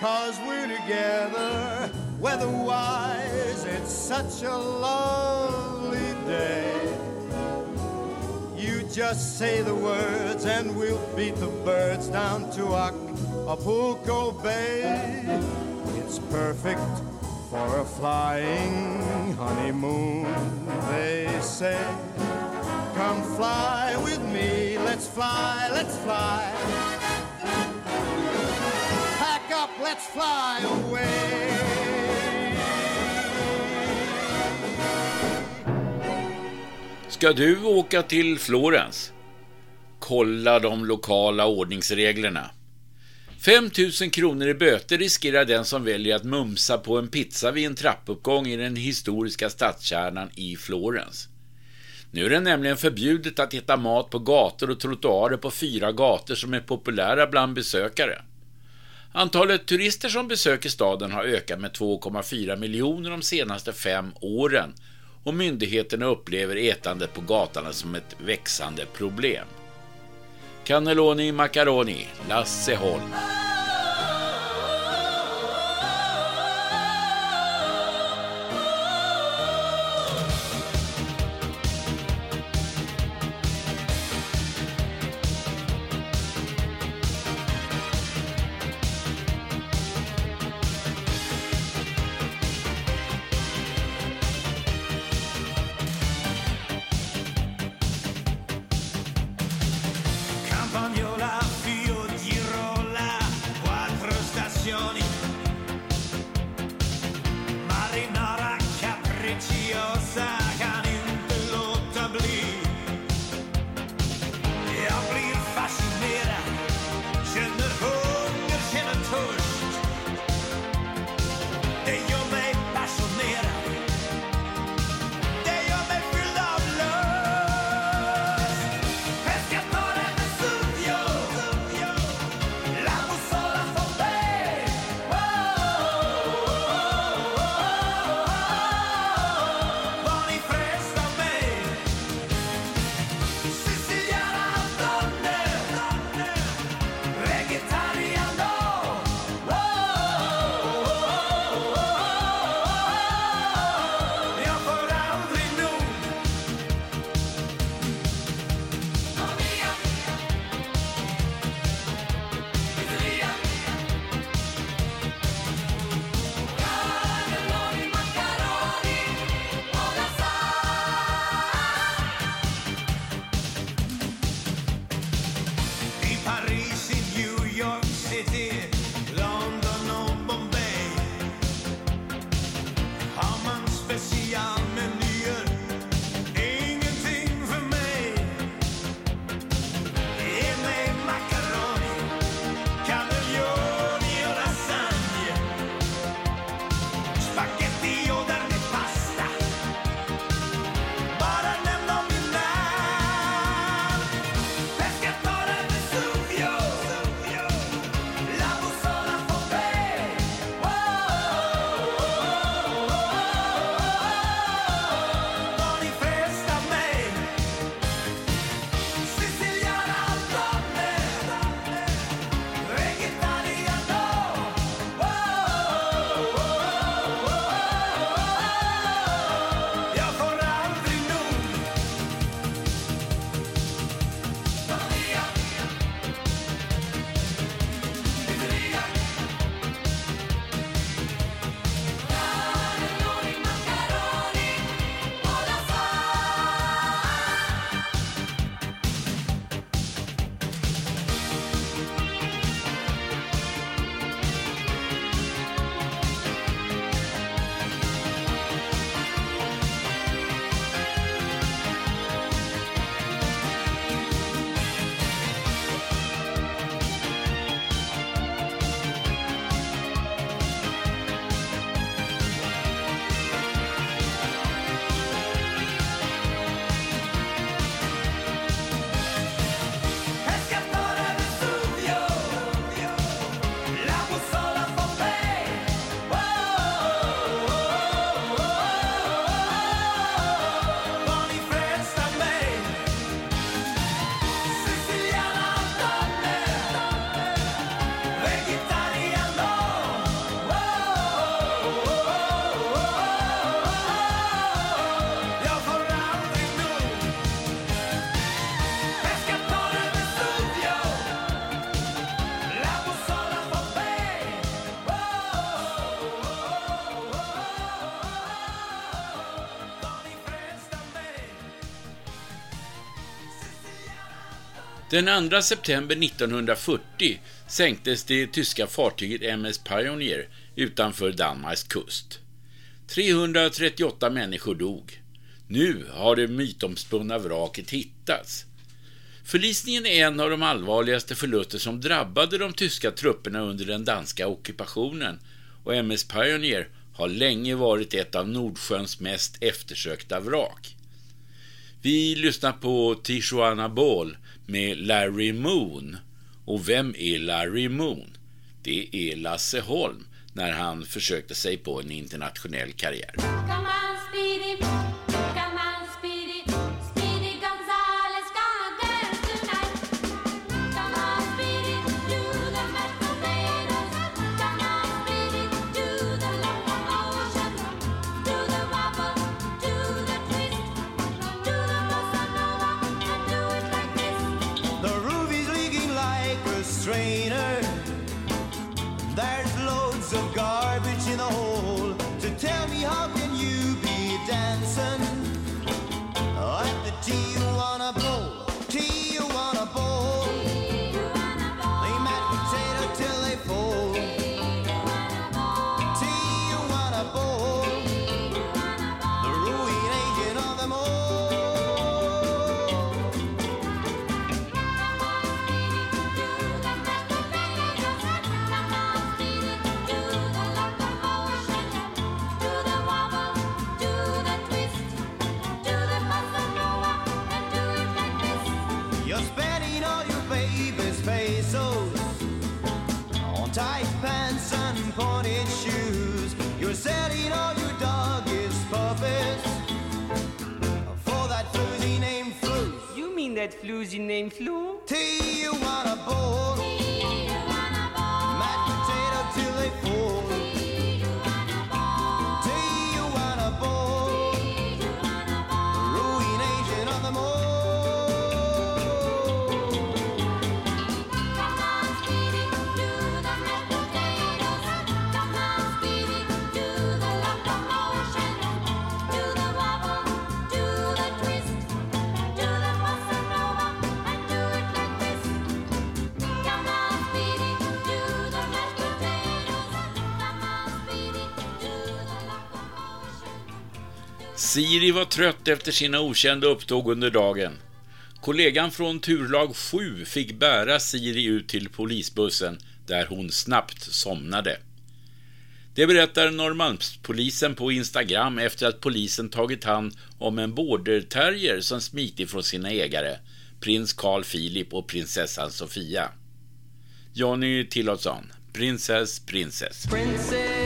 cause we're together. Weatherwise, it's such a lovely day. You just say the words, and we'll beat the birds down to Acapulco Bay. It's perfect for a flying honeymoon, they say. Come fly with me, let's fly, let's fly. Up, let's fly away. Ska du åka till Florens? Kolla de lokala ordningsreglerna. 5 000 kronor i böter riskerar den som väljer att mumsa på en pizza vid en trappuppgång i den historiska stadskärnan i Florens. Nu är det nämligen förbjudet att äta mat på gator och trottoarer på fyra gator som är populära bland besökare. Antalet turister som besöker staden har ökat med 2,4 miljoner de senaste fem åren och myndigheterna upplever ätandet på gatorna som ett växande problem. Cannelloni Macaroni, Lasse Holm. Den 2 september 1940 sänktes det tyska fartyget MS Pioneer utanför Danmarks kust. 338 människor dog. Nu har det mytomspunna vraket hittats. Förlisningen är en av de allvarligaste förluster som drabbade de tyska trupperna under den danska ockupationen och MS Pioneer har länge varit ett av Nordsjöns mest eftersökta vrak. Vi lyssnar på Tijuana Ball med Larry Moon. Och vem är Larry Moon? Det är Lasse Holm när han försökte sig på en internationell karriär. that floozy named Flo. flu? You wanna bowl. Siri var trött efter sina okända upptåg under dagen. Kollegan från turlag 7 fick bära Siri ut till polisbussen där hon snabbt somnade. Det berättar Norrmalmspolisen på Instagram efter att polisen tagit hand om en border terrier som smitit från sina ägare, prins Carl Philip och prinsessan Sofia. Johnny Tillotson, prinsess, prinsess. Princess,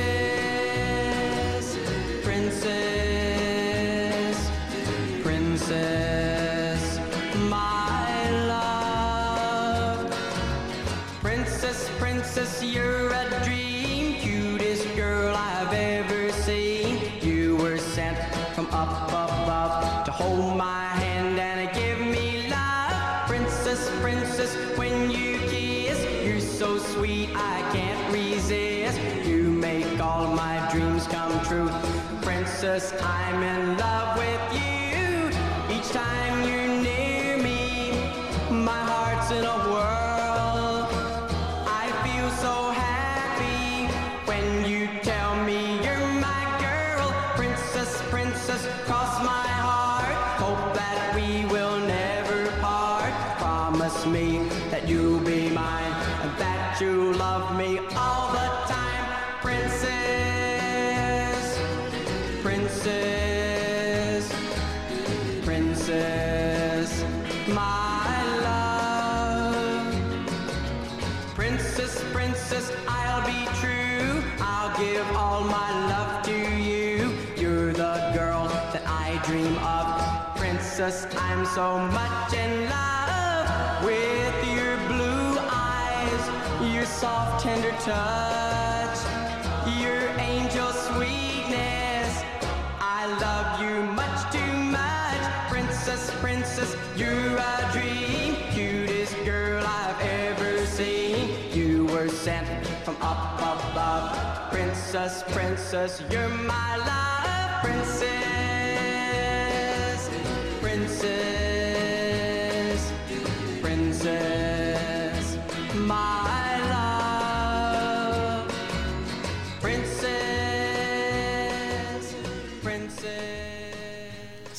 so much in love with your blue eyes, your soft, tender touch, your angel sweetness. I love you much too much. Princess, princess, you're a dream. Cutest girl I've ever seen. You were sent from up above. Princess, princess, you're my love. Princess.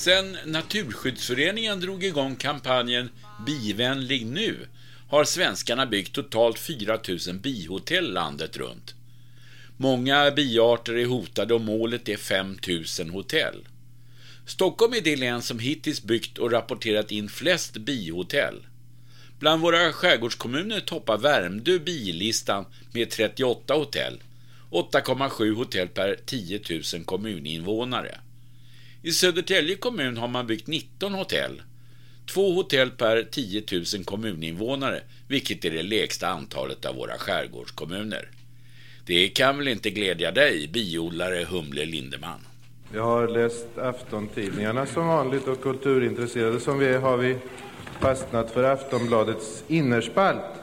Sen Naturskyddsföreningen drog igång kampanjen Bivänlig nu har svenskarna byggt totalt 4 000 bihotell landet runt. Många biarter är hotade och målet är 5 000 hotell. Stockholm är det län som hittills byggt och rapporterat in flest bihotell. Bland våra skärgårdskommuner toppar Värmdö bilistan med 38 hotell. 8,7 hotell per 10 000 kommuninvånare. I Södertälje kommun har man byggt 19 hotell. Två hotell per 10 000 kommuninvånare, vilket är det lägsta antalet av våra skärgårdskommuner. Det kan väl inte glädja dig, biodlare Humle Lindeman? Jag har läst aftontidningarna som vanligt och kulturintresserade som vi är har vi fastnat för Aftonbladets innerspalt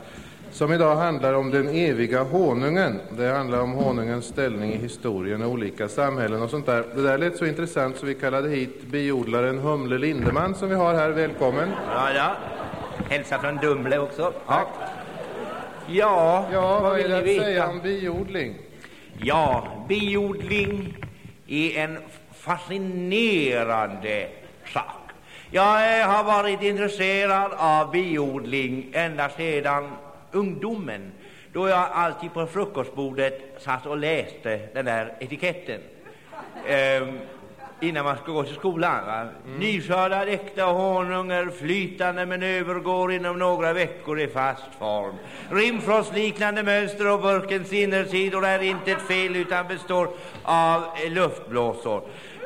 som idag handlar om den eviga honungen. Det handlar om honungens ställning i historien och olika samhällen och sånt där. Det där lät så intressant så vi kallade hit biodlaren Humle Lindeman som vi har här. Välkommen. Ja, ja. Hälsa från Dumle också. Ja. Ja, ja vad, vill ni veta? säga om biodling? Ja, biodling är en fascinerande sak. Jag eh, har varit intresserad av biodling ända sedan ungdomen då jag alltid på frukostbordet satt och läste den där etiketten eh, innan man ska gå till skolan. Va? Mm. Nyskördad äkta honung flytande men övergår inom några veckor i fast form. Rimfrostliknande mönster och burkens innersidor är inte ett fel utan består av luftblåsor.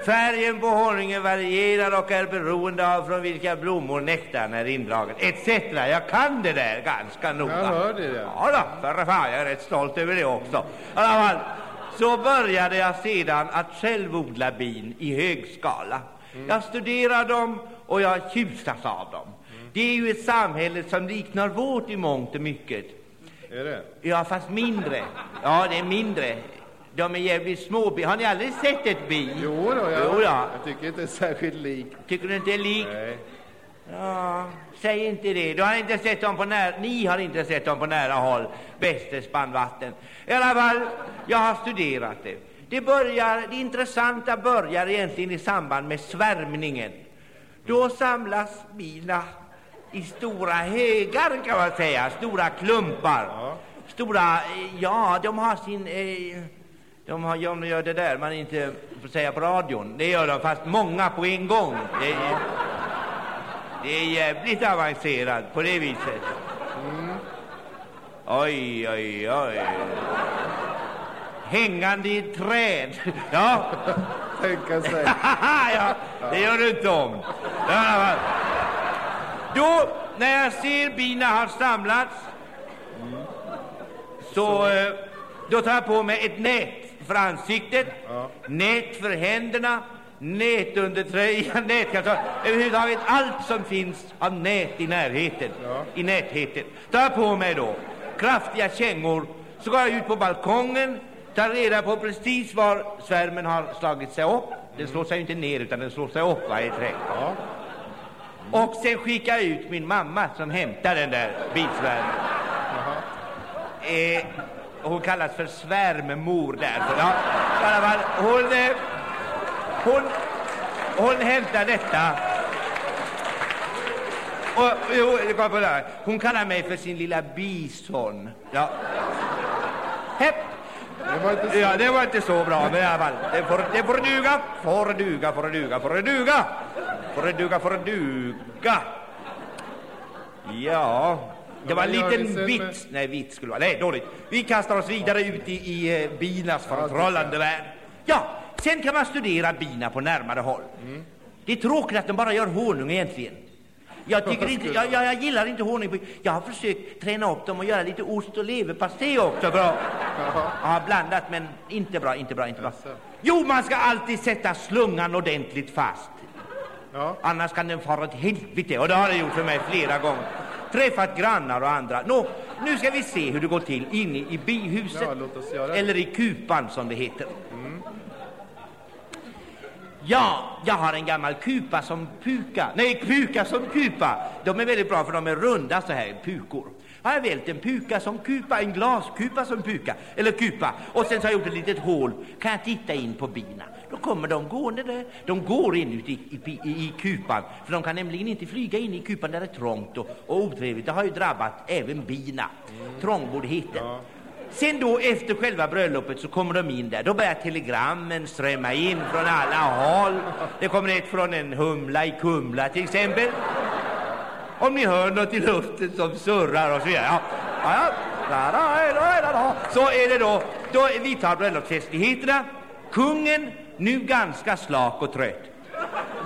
Färgen på honungen varierar och är beroende av från vilka blommor nektarn är indragen, etc. Jag kan det där ganska noga. Jag hör det. Ja. Ja då, för fan, jag är rätt stolt över det också. I alla fall, så började jag sedan att själv odla bin i hög skala. Jag studerar dem och jag tjusas av dem. Det är ju ett samhälle som liknar vårt i mångt och mycket. Är det? Ja, fast mindre. Ja, det är mindre. De är jävligt små. bi- Har ni aldrig sett ett bi? Jo, då, jag, Jo, då. jag tycker inte det är särskilt likt. Tycker du inte det är likt? Nej. Ja, säg inte det. Du har inte sett dem på nära, ni har inte sett dem på nära håll, bäste spannvatten. I alla fall, jag har studerat det. Det, börjar, det intressanta börjar egentligen i samband med svärmningen. Då samlas bina i stora högar, kan man säga, stora klumpar. Stora, eh, ja, de har sin... Eh, de, har, de gör det där man inte får säga på radion. Det gör de, fast många på en gång. Det, är- det är jävligt avancerat på det viset. Oj, oj, oj. Hängande i ett träd. Ja. Tänka sig. [LAUGHS] ja, det gör du inte om. Ja. Då, när jag ser bina har samlats, så, eh, då tar jag på mig ett nät för ansiktet, nät för händerna, nät under tröjan, [LAUGHS] nätkalsonger, överhuvudtaget allt som finns av nät i närheten, i nätheten. Tar på mig då kraftiga kängor, så går jag ut på balkongen, tar reda på precis var svärmen har slagit sig upp. Den slår sig inte ner utan den slår sig upp varje träd. Och sen skickar jag ut min mamma som hämtar den där bisvärmen. Eh, hon kallas för svärmemor därför. Ja, i alla fall, hon, eh, hon, hon hämtar detta. Och, här. hon kallar mig för sin lilla bison. Ja. Hepp. Det var inte så, Ja, det var inte så bra, men i alla fall. Det får, det får duga, får duga, får duga, får duga. Får duga, får duga. Ja, det var en liten vits. Nej, vits skulle vara. Nej, dåligt. Vi kastar oss vidare ut i, i eh, binas förtrollande värld. Ja, sen kan man studera bina på närmare håll. Mm. Det är tråkigt att de bara gör honung egentligen. Jag, [LAUGHS] tycker inte, jag, jag, jag gillar inte honung. Jag har försökt träna upp dem och göra lite ost och leverpastej också. Bra. Jag har blandat, men inte bra, inte bra, inte bra. Jo, man ska alltid sätta slungan ordentligt fast. Annars kan den fara åt helvete. Och det har det gjort för mig flera gånger. Träffat grannar och andra. Nå, nu ska vi se hur det går till inne i bihuset. Ja, eller i kupan som det heter. Ja, jag har en gammal kupa som puka. Nej, puka som kupa. De är väldigt bra för de är runda så här, pukor. Har jag vält en puka som kupa, en glaskupa som puka, eller kupa. Och sen så har jag gjort ett litet hål. Kan jag titta in på bina? Då kommer de gående där. De går in ut i, i, i, kupan. För de kan nämligen inte flyga in i kupan där det är trångt och, och otrevligt. Det har ju drabbat även bina. Trångboddheten. Sen då efter själva bröllopet så kommer de in där. Då börjar telegrammen strömma in från alla håll. Det kommer ett från en humla i Kumla till exempel. Om ni hör något i luften som surrar och så vidare. Ja. Så är det då. Då vidtar bröllopsfestligheterna. Kungen, nu ganska slak och trött.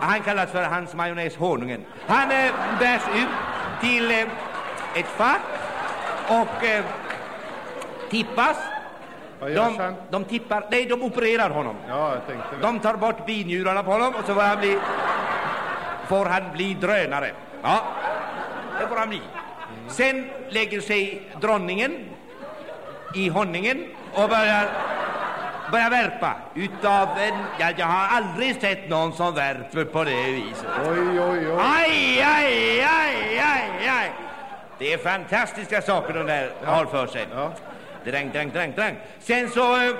Han kallas för hans majonnäs honungen. Han eh, bärs ut till eh, ett fack och eh, tippas. Vad görs De, han? de tippar, nej de opererar honom. Ja, jag tänkte det. De tar bort binjurarna på honom och så får han bli, får han bli drönare. Ja, det får han bli. Sen lägger sig dronningen i honningen och börjar, börjar värpa utav en... Ja, jag har aldrig sett någon som värper på det viset. Oj, oj, oj. Aj, aj, aj, aj, aj. Det är fantastiska saker de där har för sig. Dräng, dräng, dräng, dräng. Sen så... eh,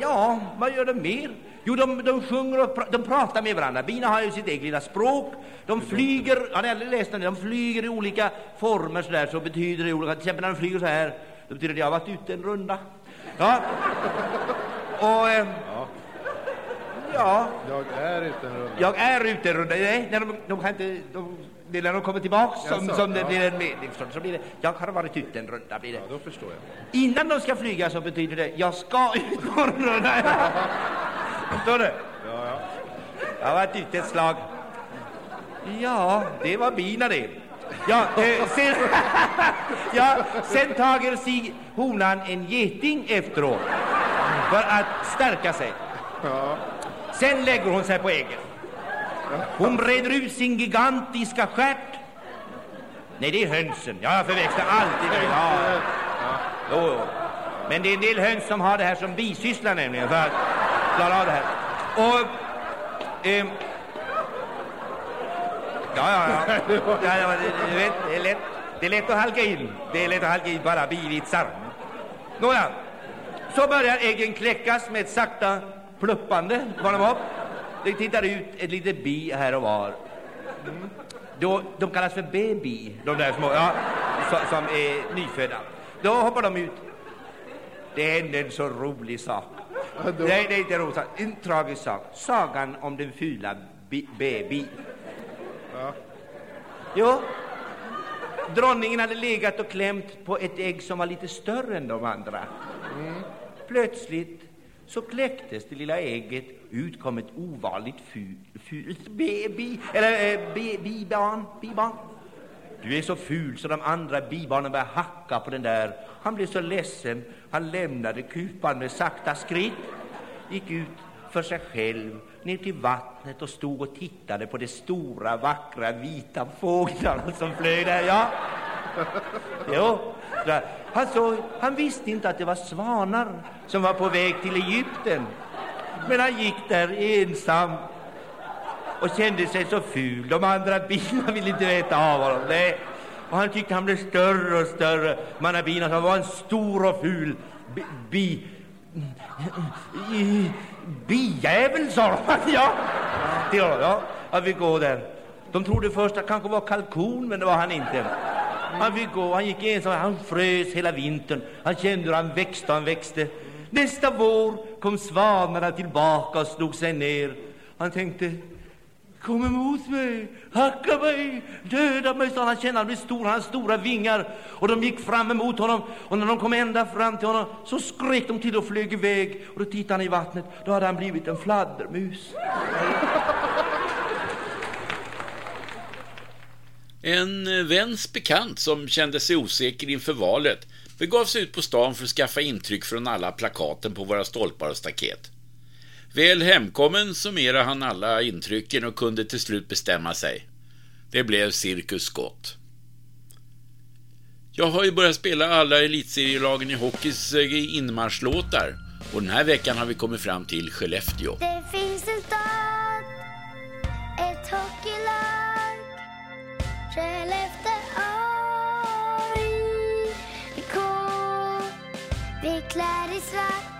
Ja, vad gör de mer? Jo, de, de sjunger och pra, de pratar med varandra. Bina har ju sitt eget lilla språk. De flyger, har ni aldrig läst det? De flyger i olika former sådär, så betyder det olika. Till exempel när de flyger så här, då betyder det jag har varit ute en runda. Ja. [LAUGHS] Och... Eh, ja. Jag är ute en runda. Jag är ute en runda. Nej, när de, de kan inte... De, det är när de kommer tillbaks som, Jaså, som det ja. blir en mening. Så, så blir det, jag har varit ute en runda. Blir det. Ja, då förstår jag. Innan de ska flyga så betyder det jag ska ut på en runda. [LAUGHS] Förstår du? Ja, ja. Jag har varit ute ett slag. Ja, det var bina det. Ja, eh, sen, [LAUGHS] ja, sen tager sig honan en geting efteråt för att stärka sig. Sen lägger hon sig på äggen. Hon breder ut sin gigantiska stjärt. Nej, det är hönsen. Ja, jag förväxlar alltid. Ja. Jo, jo. Men det är en del höns som har det här som bisyssla nämligen för att klara av det här. Och... ehm, ja, ja, ja. [LAUGHS] ja, ja det, vet, det, är lätt, det är lätt att halka in. Det är lätt att halka in bara bivitsar. Nåja, så börjar äggen kläckas med ett sakta pluppande. Var de upp. Det tittar ut ett litet bi här och var. Då, de kallas för baby, de där små, ja, som, som är nyfödda. Då hoppar de ut. Det hände en så rolig sak. Nej, det är inte roligt. En tragisk sak. Sagan om den fula baby. Jo, dronningen hade legat och klämt på ett ägg som var lite större än de andra. Plötsligt så kläcktes det lilla ägget. Ut kom ett ovanligt ful, fult baby, eller eh, bibarn, bibarn. Du är så ful så de andra bibarnen började hacka på den där. Han blev så ledsen. Han lämnade kupan med sakta skritt, gick ut för sig själv ner till vattnet och stod och tittade på de stora, vackra, vita fåglarna som flög där. Ja, jo. Han, såg, han visste inte att det var svanar som var på väg till Egypten. Men han gick där ensam och kände sig så ful. De andra bina ville inte veta av honom. Nej. Och han tyckte han blev större och större. Manabina, sa, var en stor och ful bi... bi Bijävel, sa de. [LAUGHS] Ja, till. Ja, han fick gå där. De trodde först att det kanske var kalkon, men det var han inte. Han fick gå, han gick ensam, han frös hela vintern. Han kände hur han växte och han växte. Nästa vår kom svanarna tillbaka och slog sig ner. Han tänkte, kom emot mig, hacka mig, döda mig, sa han. Han kände han blev stor, han hade stora vingar. Och de gick fram emot honom. Och när de kom ända fram till honom så skrek de till och flög iväg. Och då tittade han i vattnet, då hade han blivit en fladdermus. En eh, väns bekant som kände sig osäker inför valet begav sig ut på stan för att skaffa intryck från alla plakaten på våra stolpar och staket. Väl hemkommen summerade han alla intrycken och kunde till slut bestämma sig. Det blev Cirkus Scott. Jag har ju börjat spela alla elitserielagen i hockeys eh, inmarschlåtar och den här veckan har vi kommit fram till Skellefteå. Det finns en stad, ett hockeylag, Skellefteå AIK. Vi klär i svart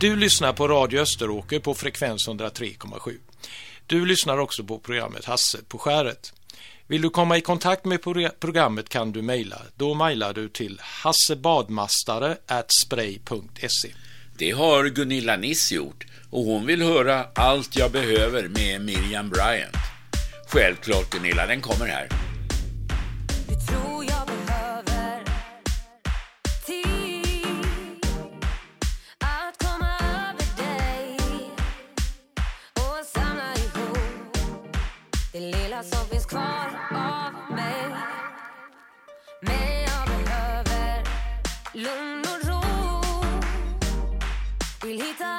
Du lyssnar på Radio Österåker på frekvens 103,7. Du lyssnar också på programmet Hasse på skäret. Vill du komma i kontakt med programmet kan du mejla. Då mejlar du till hassebadmastare@spray.se. Det har Gunilla Niss gjort och hon vill höra Allt jag behöver med Miriam Bryant. Självklart Gunilla, den kommer här. lugn och ro. Vill hitta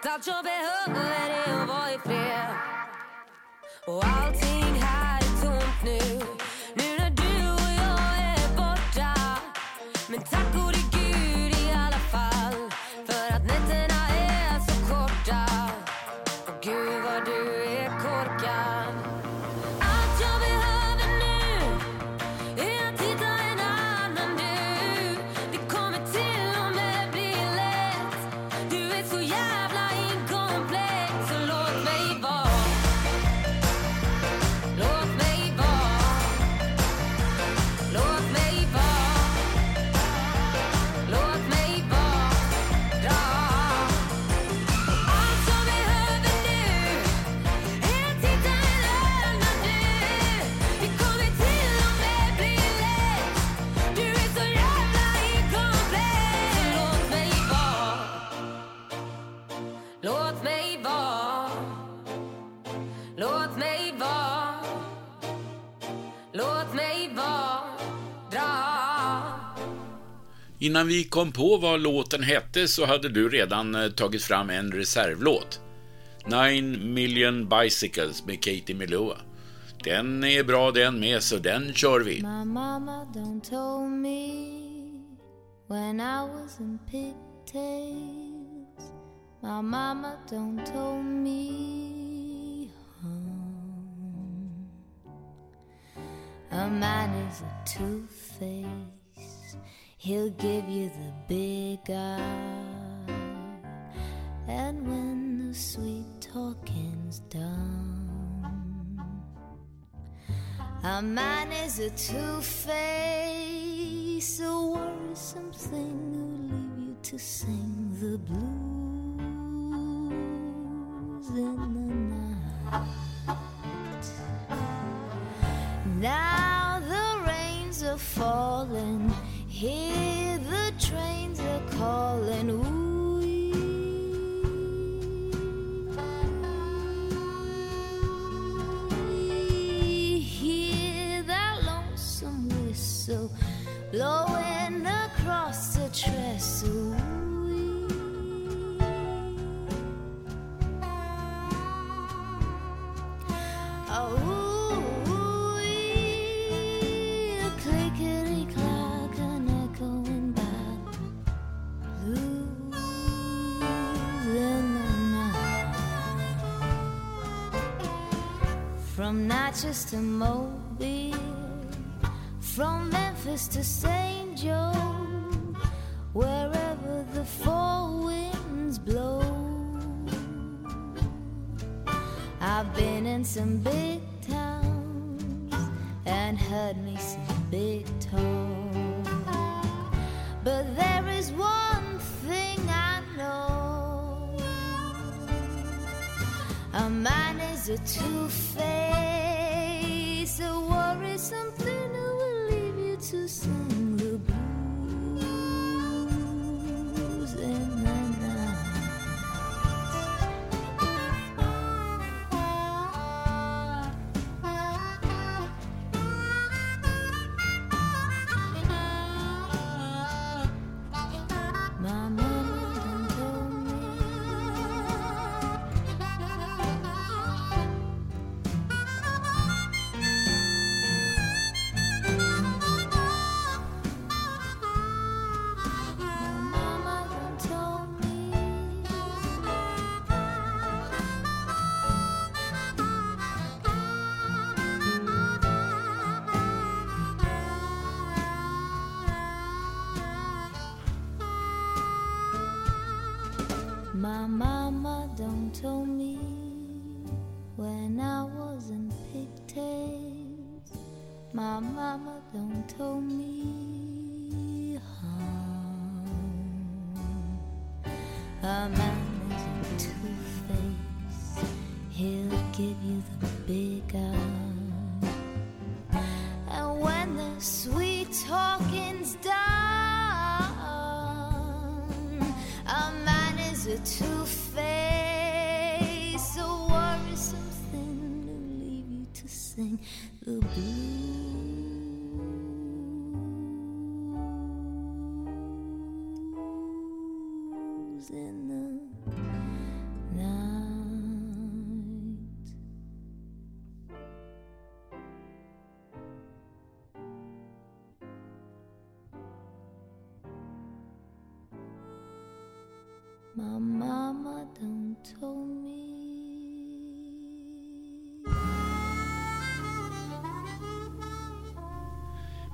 Dal Giove Innan vi kom på vad låten hette så hade du redan eh, tagit fram en reservlåt. Nine Million Bicycles med Katie Melua. Den är bra den med, så den kör vi. My mama don't told me when I was in pigtails. My mama don't told me home. A man is a two-faced He'll give you the big eye. And when the sweet talking's done. A man is a two-face, a worrisome thing who'll leave you to sing the blues in the night. Now the rains are falling, hear the trains are calling. Ooh, hear that lonesome whistle blowing across the trestle. From Natchez to Mobile, from Memphis to St. Joe, wherever the four winds blow. I've been in some big towns and heard me some big talk. But there is one thing I know a man is a two face, a worrisome thing who will leave you to sing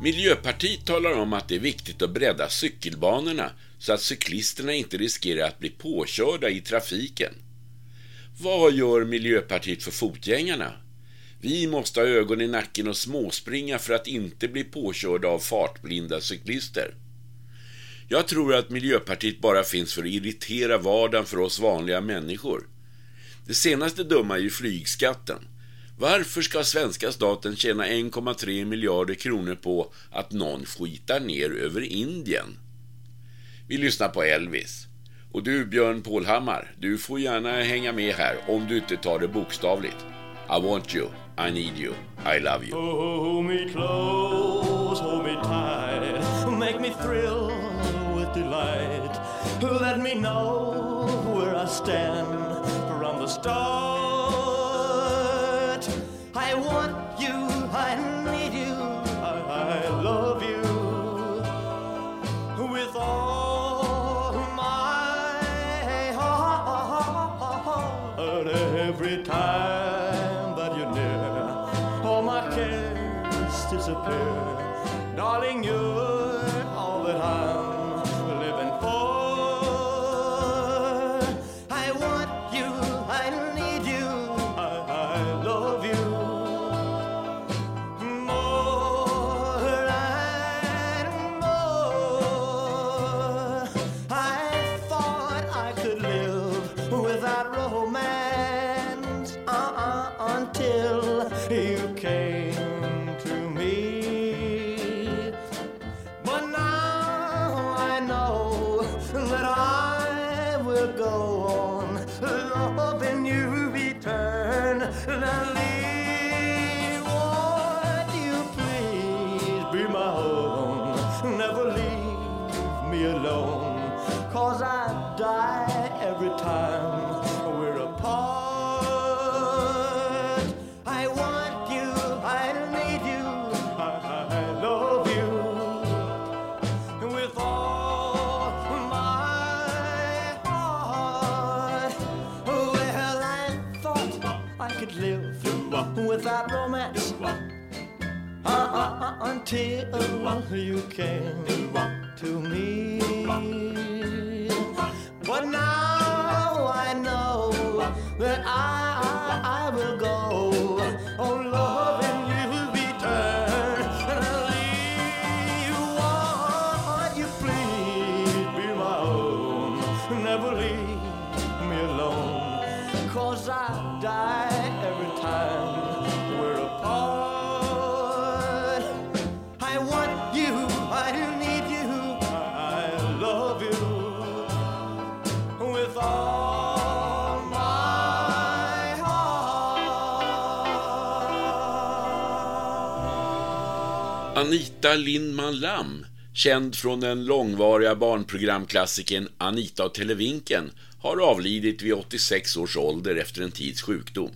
Miljöpartiet talar om att det är viktigt att bredda cykelbanorna så att cyklisterna inte riskerar att bli påkörda i trafiken. Vad gör Miljöpartiet för fotgängarna? Vi måste ha ögon i nacken och småspringa för att inte bli påkörda av fartblinda cyklister. Jag tror att Miljöpartiet bara finns för att irritera vardagen för oss vanliga människor. Det senaste dumma är ju flygskatten. Varför ska svenska staten tjäna 1,3 miljarder kronor på att någon skitar ner över Indien? Vi lyssnar på Elvis. Och du Björn Pålhammar, du får gärna hänga med här om du inte tar det bokstavligt. I want you, I need you, I love you. Hold me close, hold me tight, make me thrill me know where I stand from the start. I want until you came to me. But now I know that I, I will go Anita Lindman Lam, känd från den långvariga barnprogramklassikern Anita och Televinken, har avlidit vid 86 års ålder efter en tids sjukdom.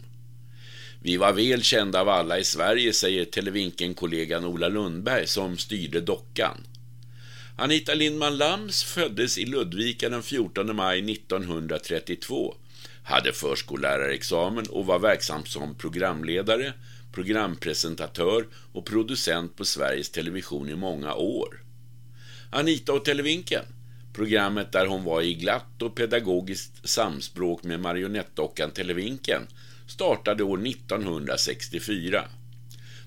Vi var väl kända av alla i Sverige, säger Televinken-kollegan Ola Lundberg som styrde dockan. Anita Lindman Lams föddes i Ludvika den 14 maj 1932, hade förskollärarexamen och var verksam som programledare, programpresentatör och producent på Sveriges Television i många år. Anita och Televinken, programmet där hon var i glatt och pedagogiskt samspråk med marionettdockan Televinken, startade år 1964.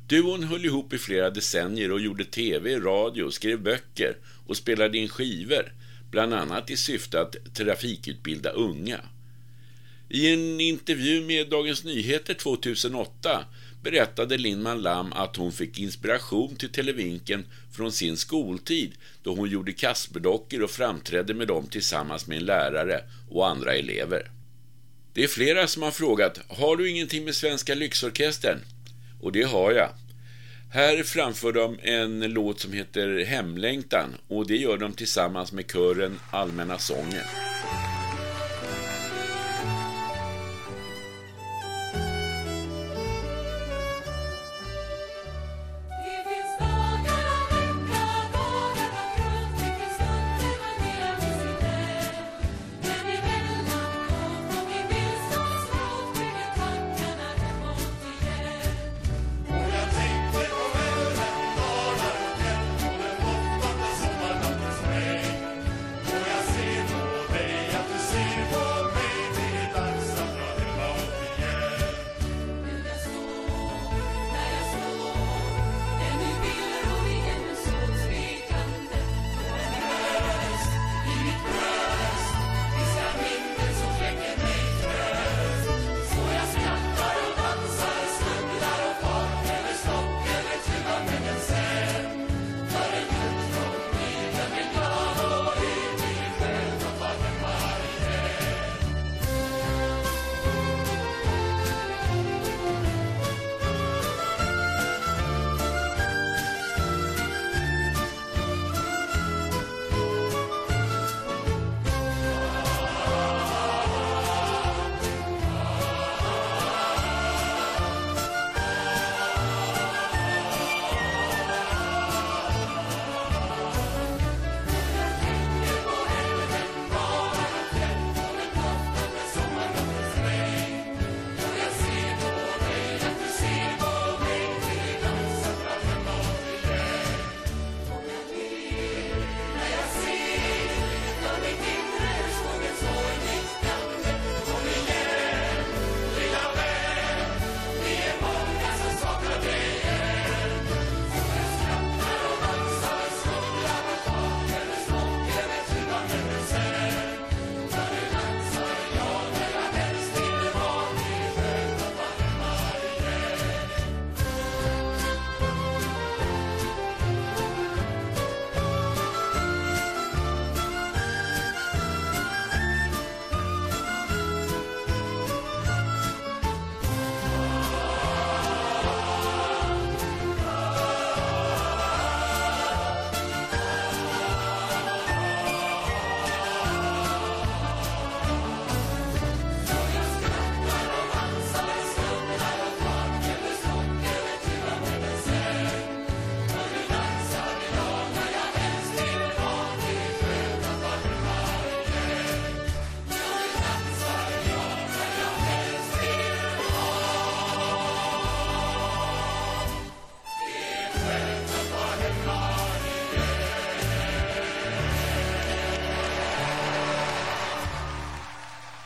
Duon höll ihop i flera decennier och gjorde tv, radio, skrev böcker och spelade in skivor, bland annat i syfte att trafikutbilda unga. I en intervju med Dagens Nyheter 2008 berättade Lindman Lam att hon fick inspiration till Televinken från sin skoltid då hon gjorde Kasperdockor och framträdde med dem tillsammans med en lärare och andra elever. Det är flera som har frågat, har du ingenting med Svenska Lyxorkestern? Och det har jag. Här framför de en låt som heter Hemlängtan och det gör de tillsammans med kören Allmänna sången.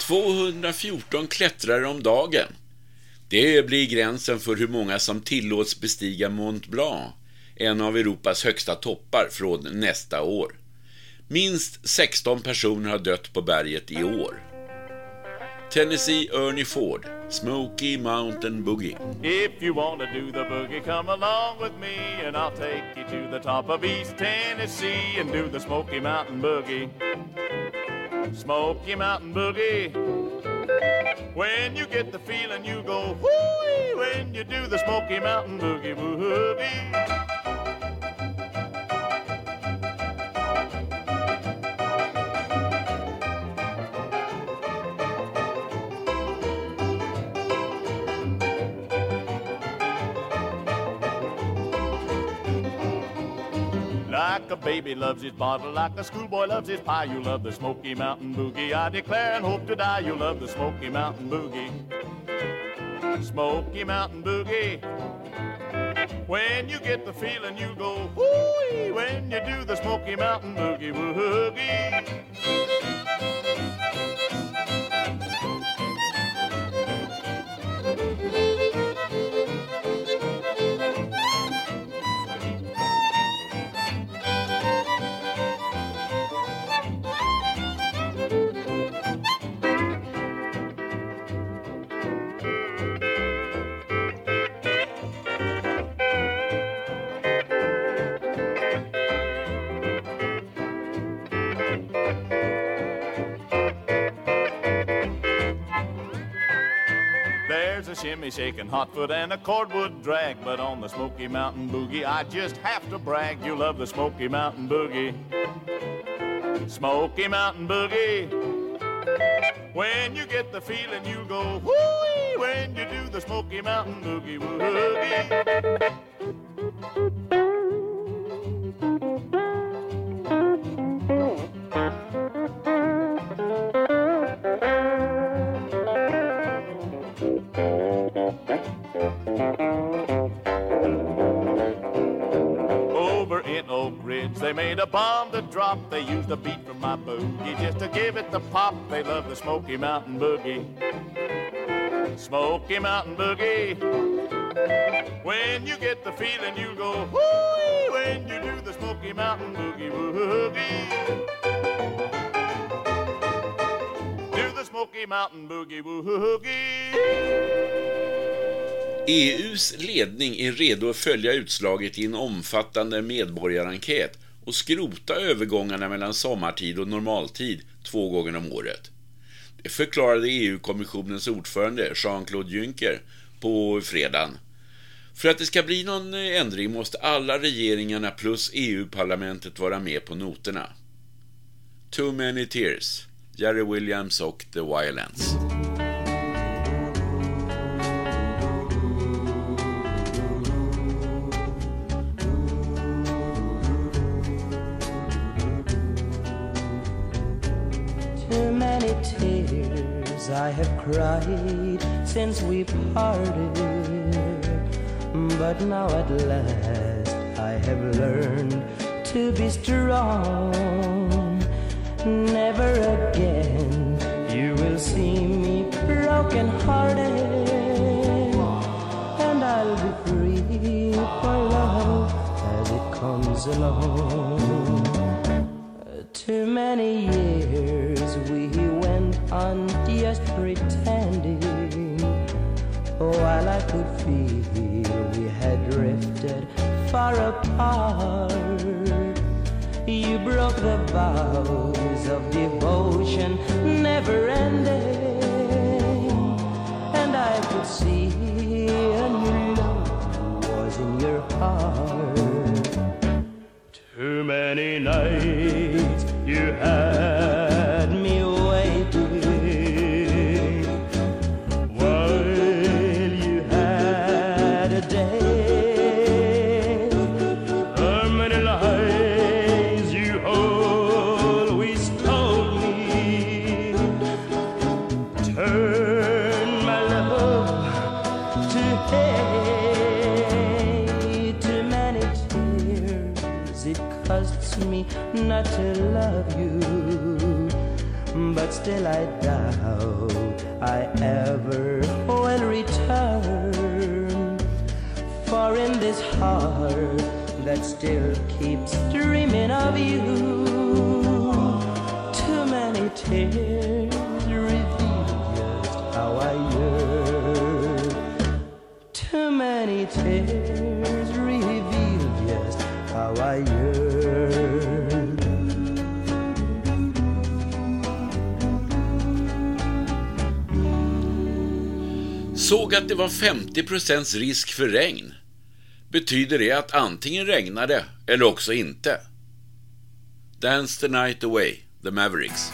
214 klättrare om dagen. Det blir gränsen för hur många som tillåts bestiga Mont Blanc, en av Europas högsta toppar från nästa år. Minst 16 personer har dött på berget i år. Tennessee Ernie Ford, Smoky Mountain Boogie. If you want to do the boogie, come along with me and I'll take you to the top of East Tennessee and do the Smoky Mountain Boogie. Smoky Mountain Boogie. When you get the feeling, you go whoo when you do the Smoky Mountain Boogie Woogie. Like a baby loves his bottle, like a schoolboy loves his pie. You love the Smoky Mountain Boogie. I declare and hope to die you love the Smoky Mountain Boogie. Smoky Mountain Boogie. When you get the feeling, you go whoo when you do the Smoky Mountain Boogie Woogie. A shaking hot foot and a cordwood drag, but on the Smoky Mountain Boogie, I just have to brag. You love the Smoky Mountain Boogie. Smoky Mountain Boogie. When you get the feeling, you go whoo when you do the Smoky Mountain Boogie Woogie. They use the beat from my boogie just to give it the pop. They love the Smoky Mountain Boogie. Smoky Mountain Boogie. When you get the feeling, you go whoo when you do the Smoky Mountain Boogie Woogie. Do the Smoky Mountain Boogie Woogie. EUs ledning är redo att följa utslaget i en omfattande medborgarenkät och skrota övergångarna mellan sommartid och normaltid två gånger om året. Det förklarade EU-kommissionens ordförande Jean-Claude Juncker på fredagen. För att det ska bli någon eh, ändring måste alla regeringarna plus EU-parlamentet vara med på noterna. Too many tears, Jerry Williams och The Violence. Cried since we parted. But now at last I have learned to be strong. Never again you will see me broken hearted. And I'll be free for love as it comes along. Too many years we went on just pretending Oh, while I could feel we had drifted far apart You broke the vows of devotion never ending. And I could see a new love was in your heart. Too many nights you had såg att det var 50 procents risk för regn betyder det att antingen regnar det eller också inte. Dance the night away, The Mavericks.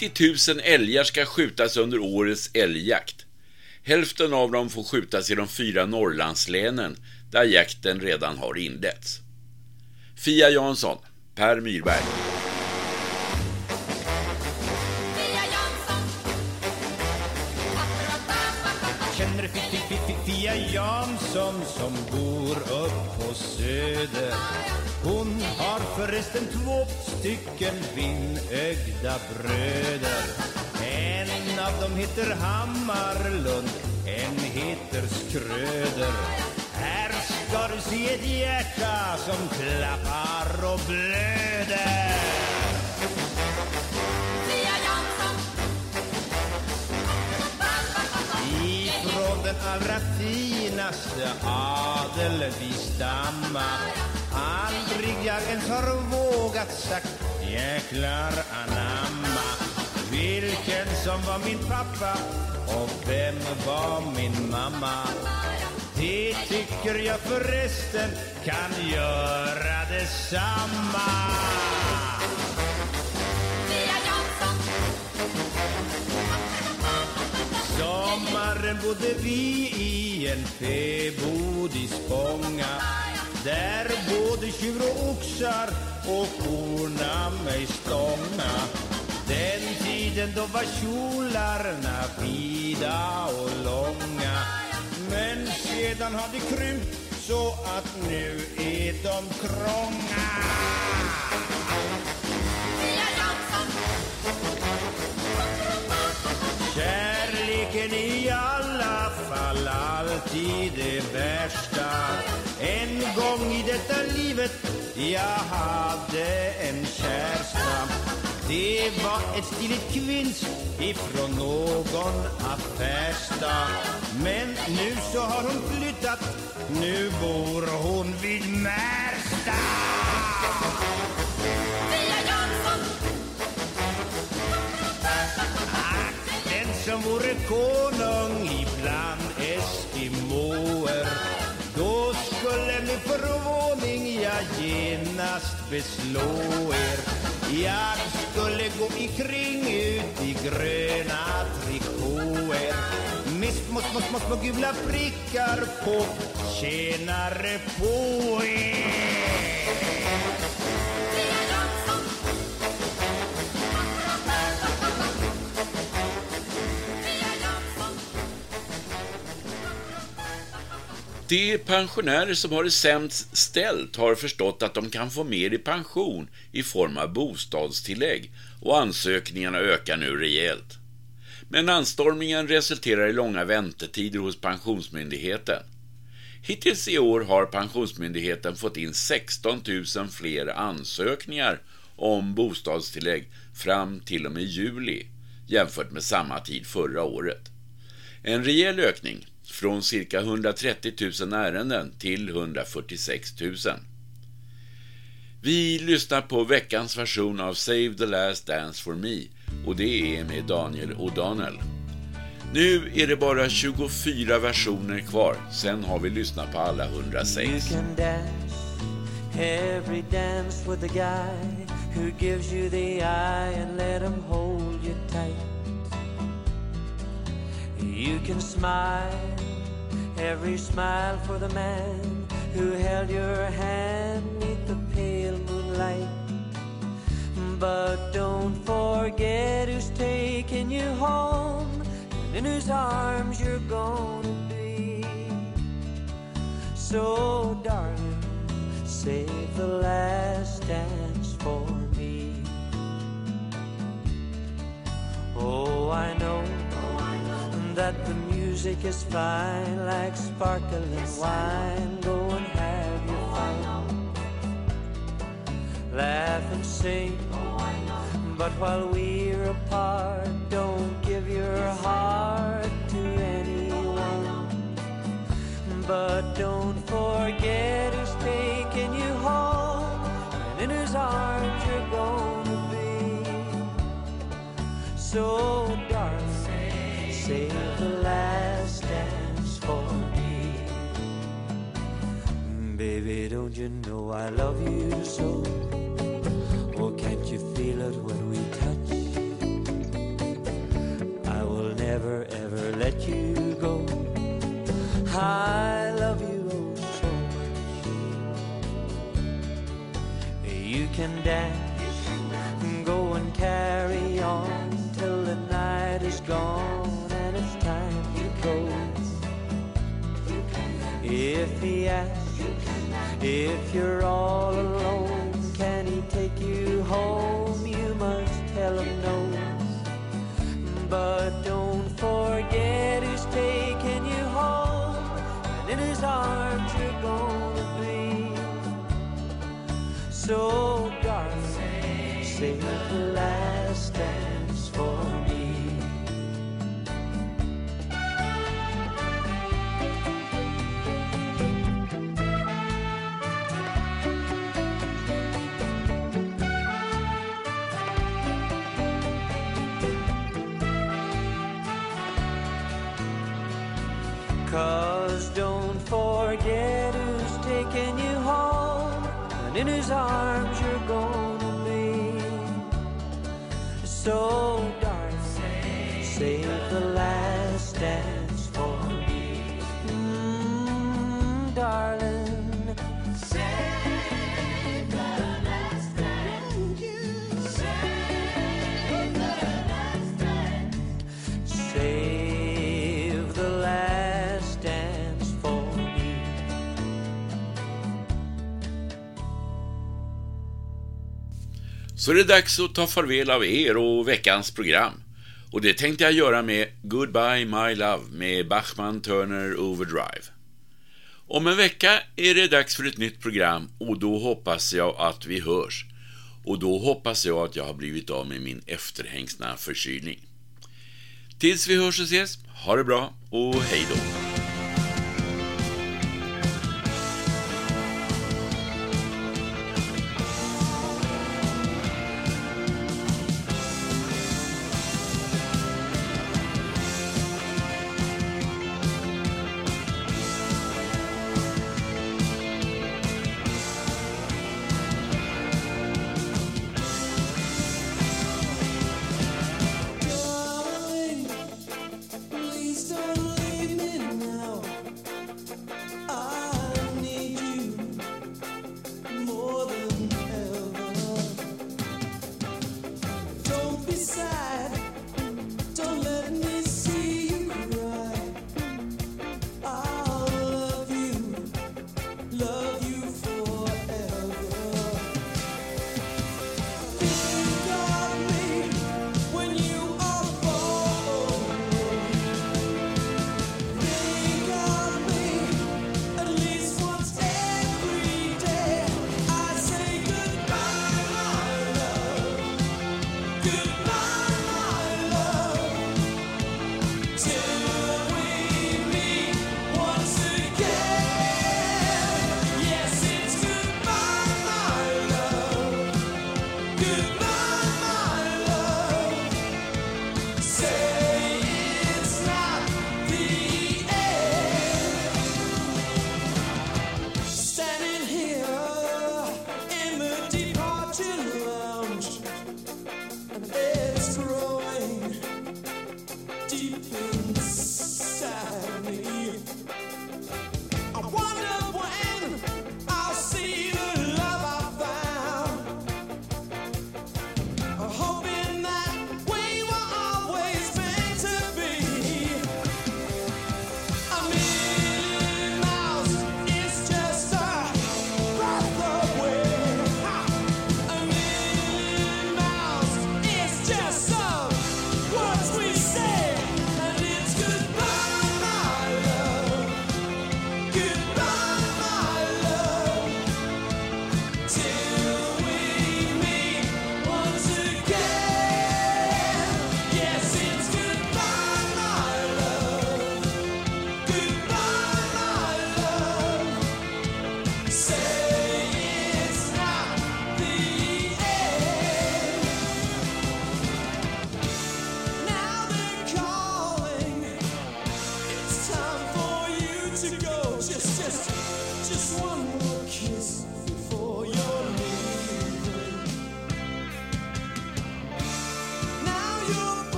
90 000 älgar ska skjutas under årets älgjakt. Hälften av dem får skjutas i de fyra Norrlandslänen där jakten redan har inletts. Fia Jansson, Per Myrberg. Vinögda bröder. En av dem heter Hammarlund, en heter Skröder. Här ska du se ett hjärta som klappar och blöder. Ifrån den allra finaste adel vi stamma Aldrig jag ens har vågat sagt jäklar anamma. Vilken som var min pappa och vem var min mamma? Det tycker jag förresten kan göra detsamma. Sommaren bodde vi i en fäbod i Spånga där både tjur och oxar och korna mig stånga. Den tiden då var kjolarna vida och långa. Men sedan har det krympt så att nu är de krånga Kärleken är i alla fall alltid det värsta detta livet? Jag hade en kärsta. Det var ett stiligt kvinns ifrån någon affärsstad Men nu så har hon flyttat, nu bor hon vid Märsta. Den som vore konung jag genast beslå er. Jag skulle gå ikring ut i gröna trikåer Med små, små, små, små gula prickar på. Tjänare på er. De pensionärer som har det sämst ställt har förstått att de kan få mer i pension i form av bostadstillägg och ansökningarna ökar nu rejält. Men anstormningen resulterar i långa väntetider hos Pensionsmyndigheten. Hittills i år har Pensionsmyndigheten fått in 16 000 fler ansökningar om bostadstillägg fram till och med juli jämfört med samma tid förra året. En rejäl ökning från cirka 130 000 ärenden till 146 000. Vi lyssnar på veckans version av Save the Last Dance for Me och det är med Daniel O'Donnell. Nu är det bara 24 versioner kvar, sen har vi lyssnat på alla 106. You can dance every dance with the guy who gives you the eye and let him hold you tight. You can smile every smile for the man who held your hand neath the pale moonlight. But don't forget who's taking you home and in whose arms you're gonna be. So, darling, save the last dance for that the music is fine, like sparkling wine. Go and have your fun, laugh and sing. But while we're apart, don't give your heart to anyone. But don't forget who's taking you home and in whose arms you're gonna be. So, darling, save the last dance for me. Baby, don't you know I love you so? Or oh, can't you feel it when we touch? I will never ever let you go. I love you oh so much. You can dance If if you're all alone, can he take you home? You must tell him no. But don't forget who's taking you home, and in his arms you're gonna be. So, darling, save the last and in his arms you're gonna be. So, darling, save the last dance Så det dags att ta farväl av er och veckans program. Och det tänkte jag göra med Goodbye My Love med Bachman Turner Overdrive. Om en vecka är det dags för ett nytt program och då hoppas jag att vi hörs. Och då hoppas jag att jag har blivit av med min efterhängsna förkylning. Tills vi hörs och ses, ha det bra och hej då.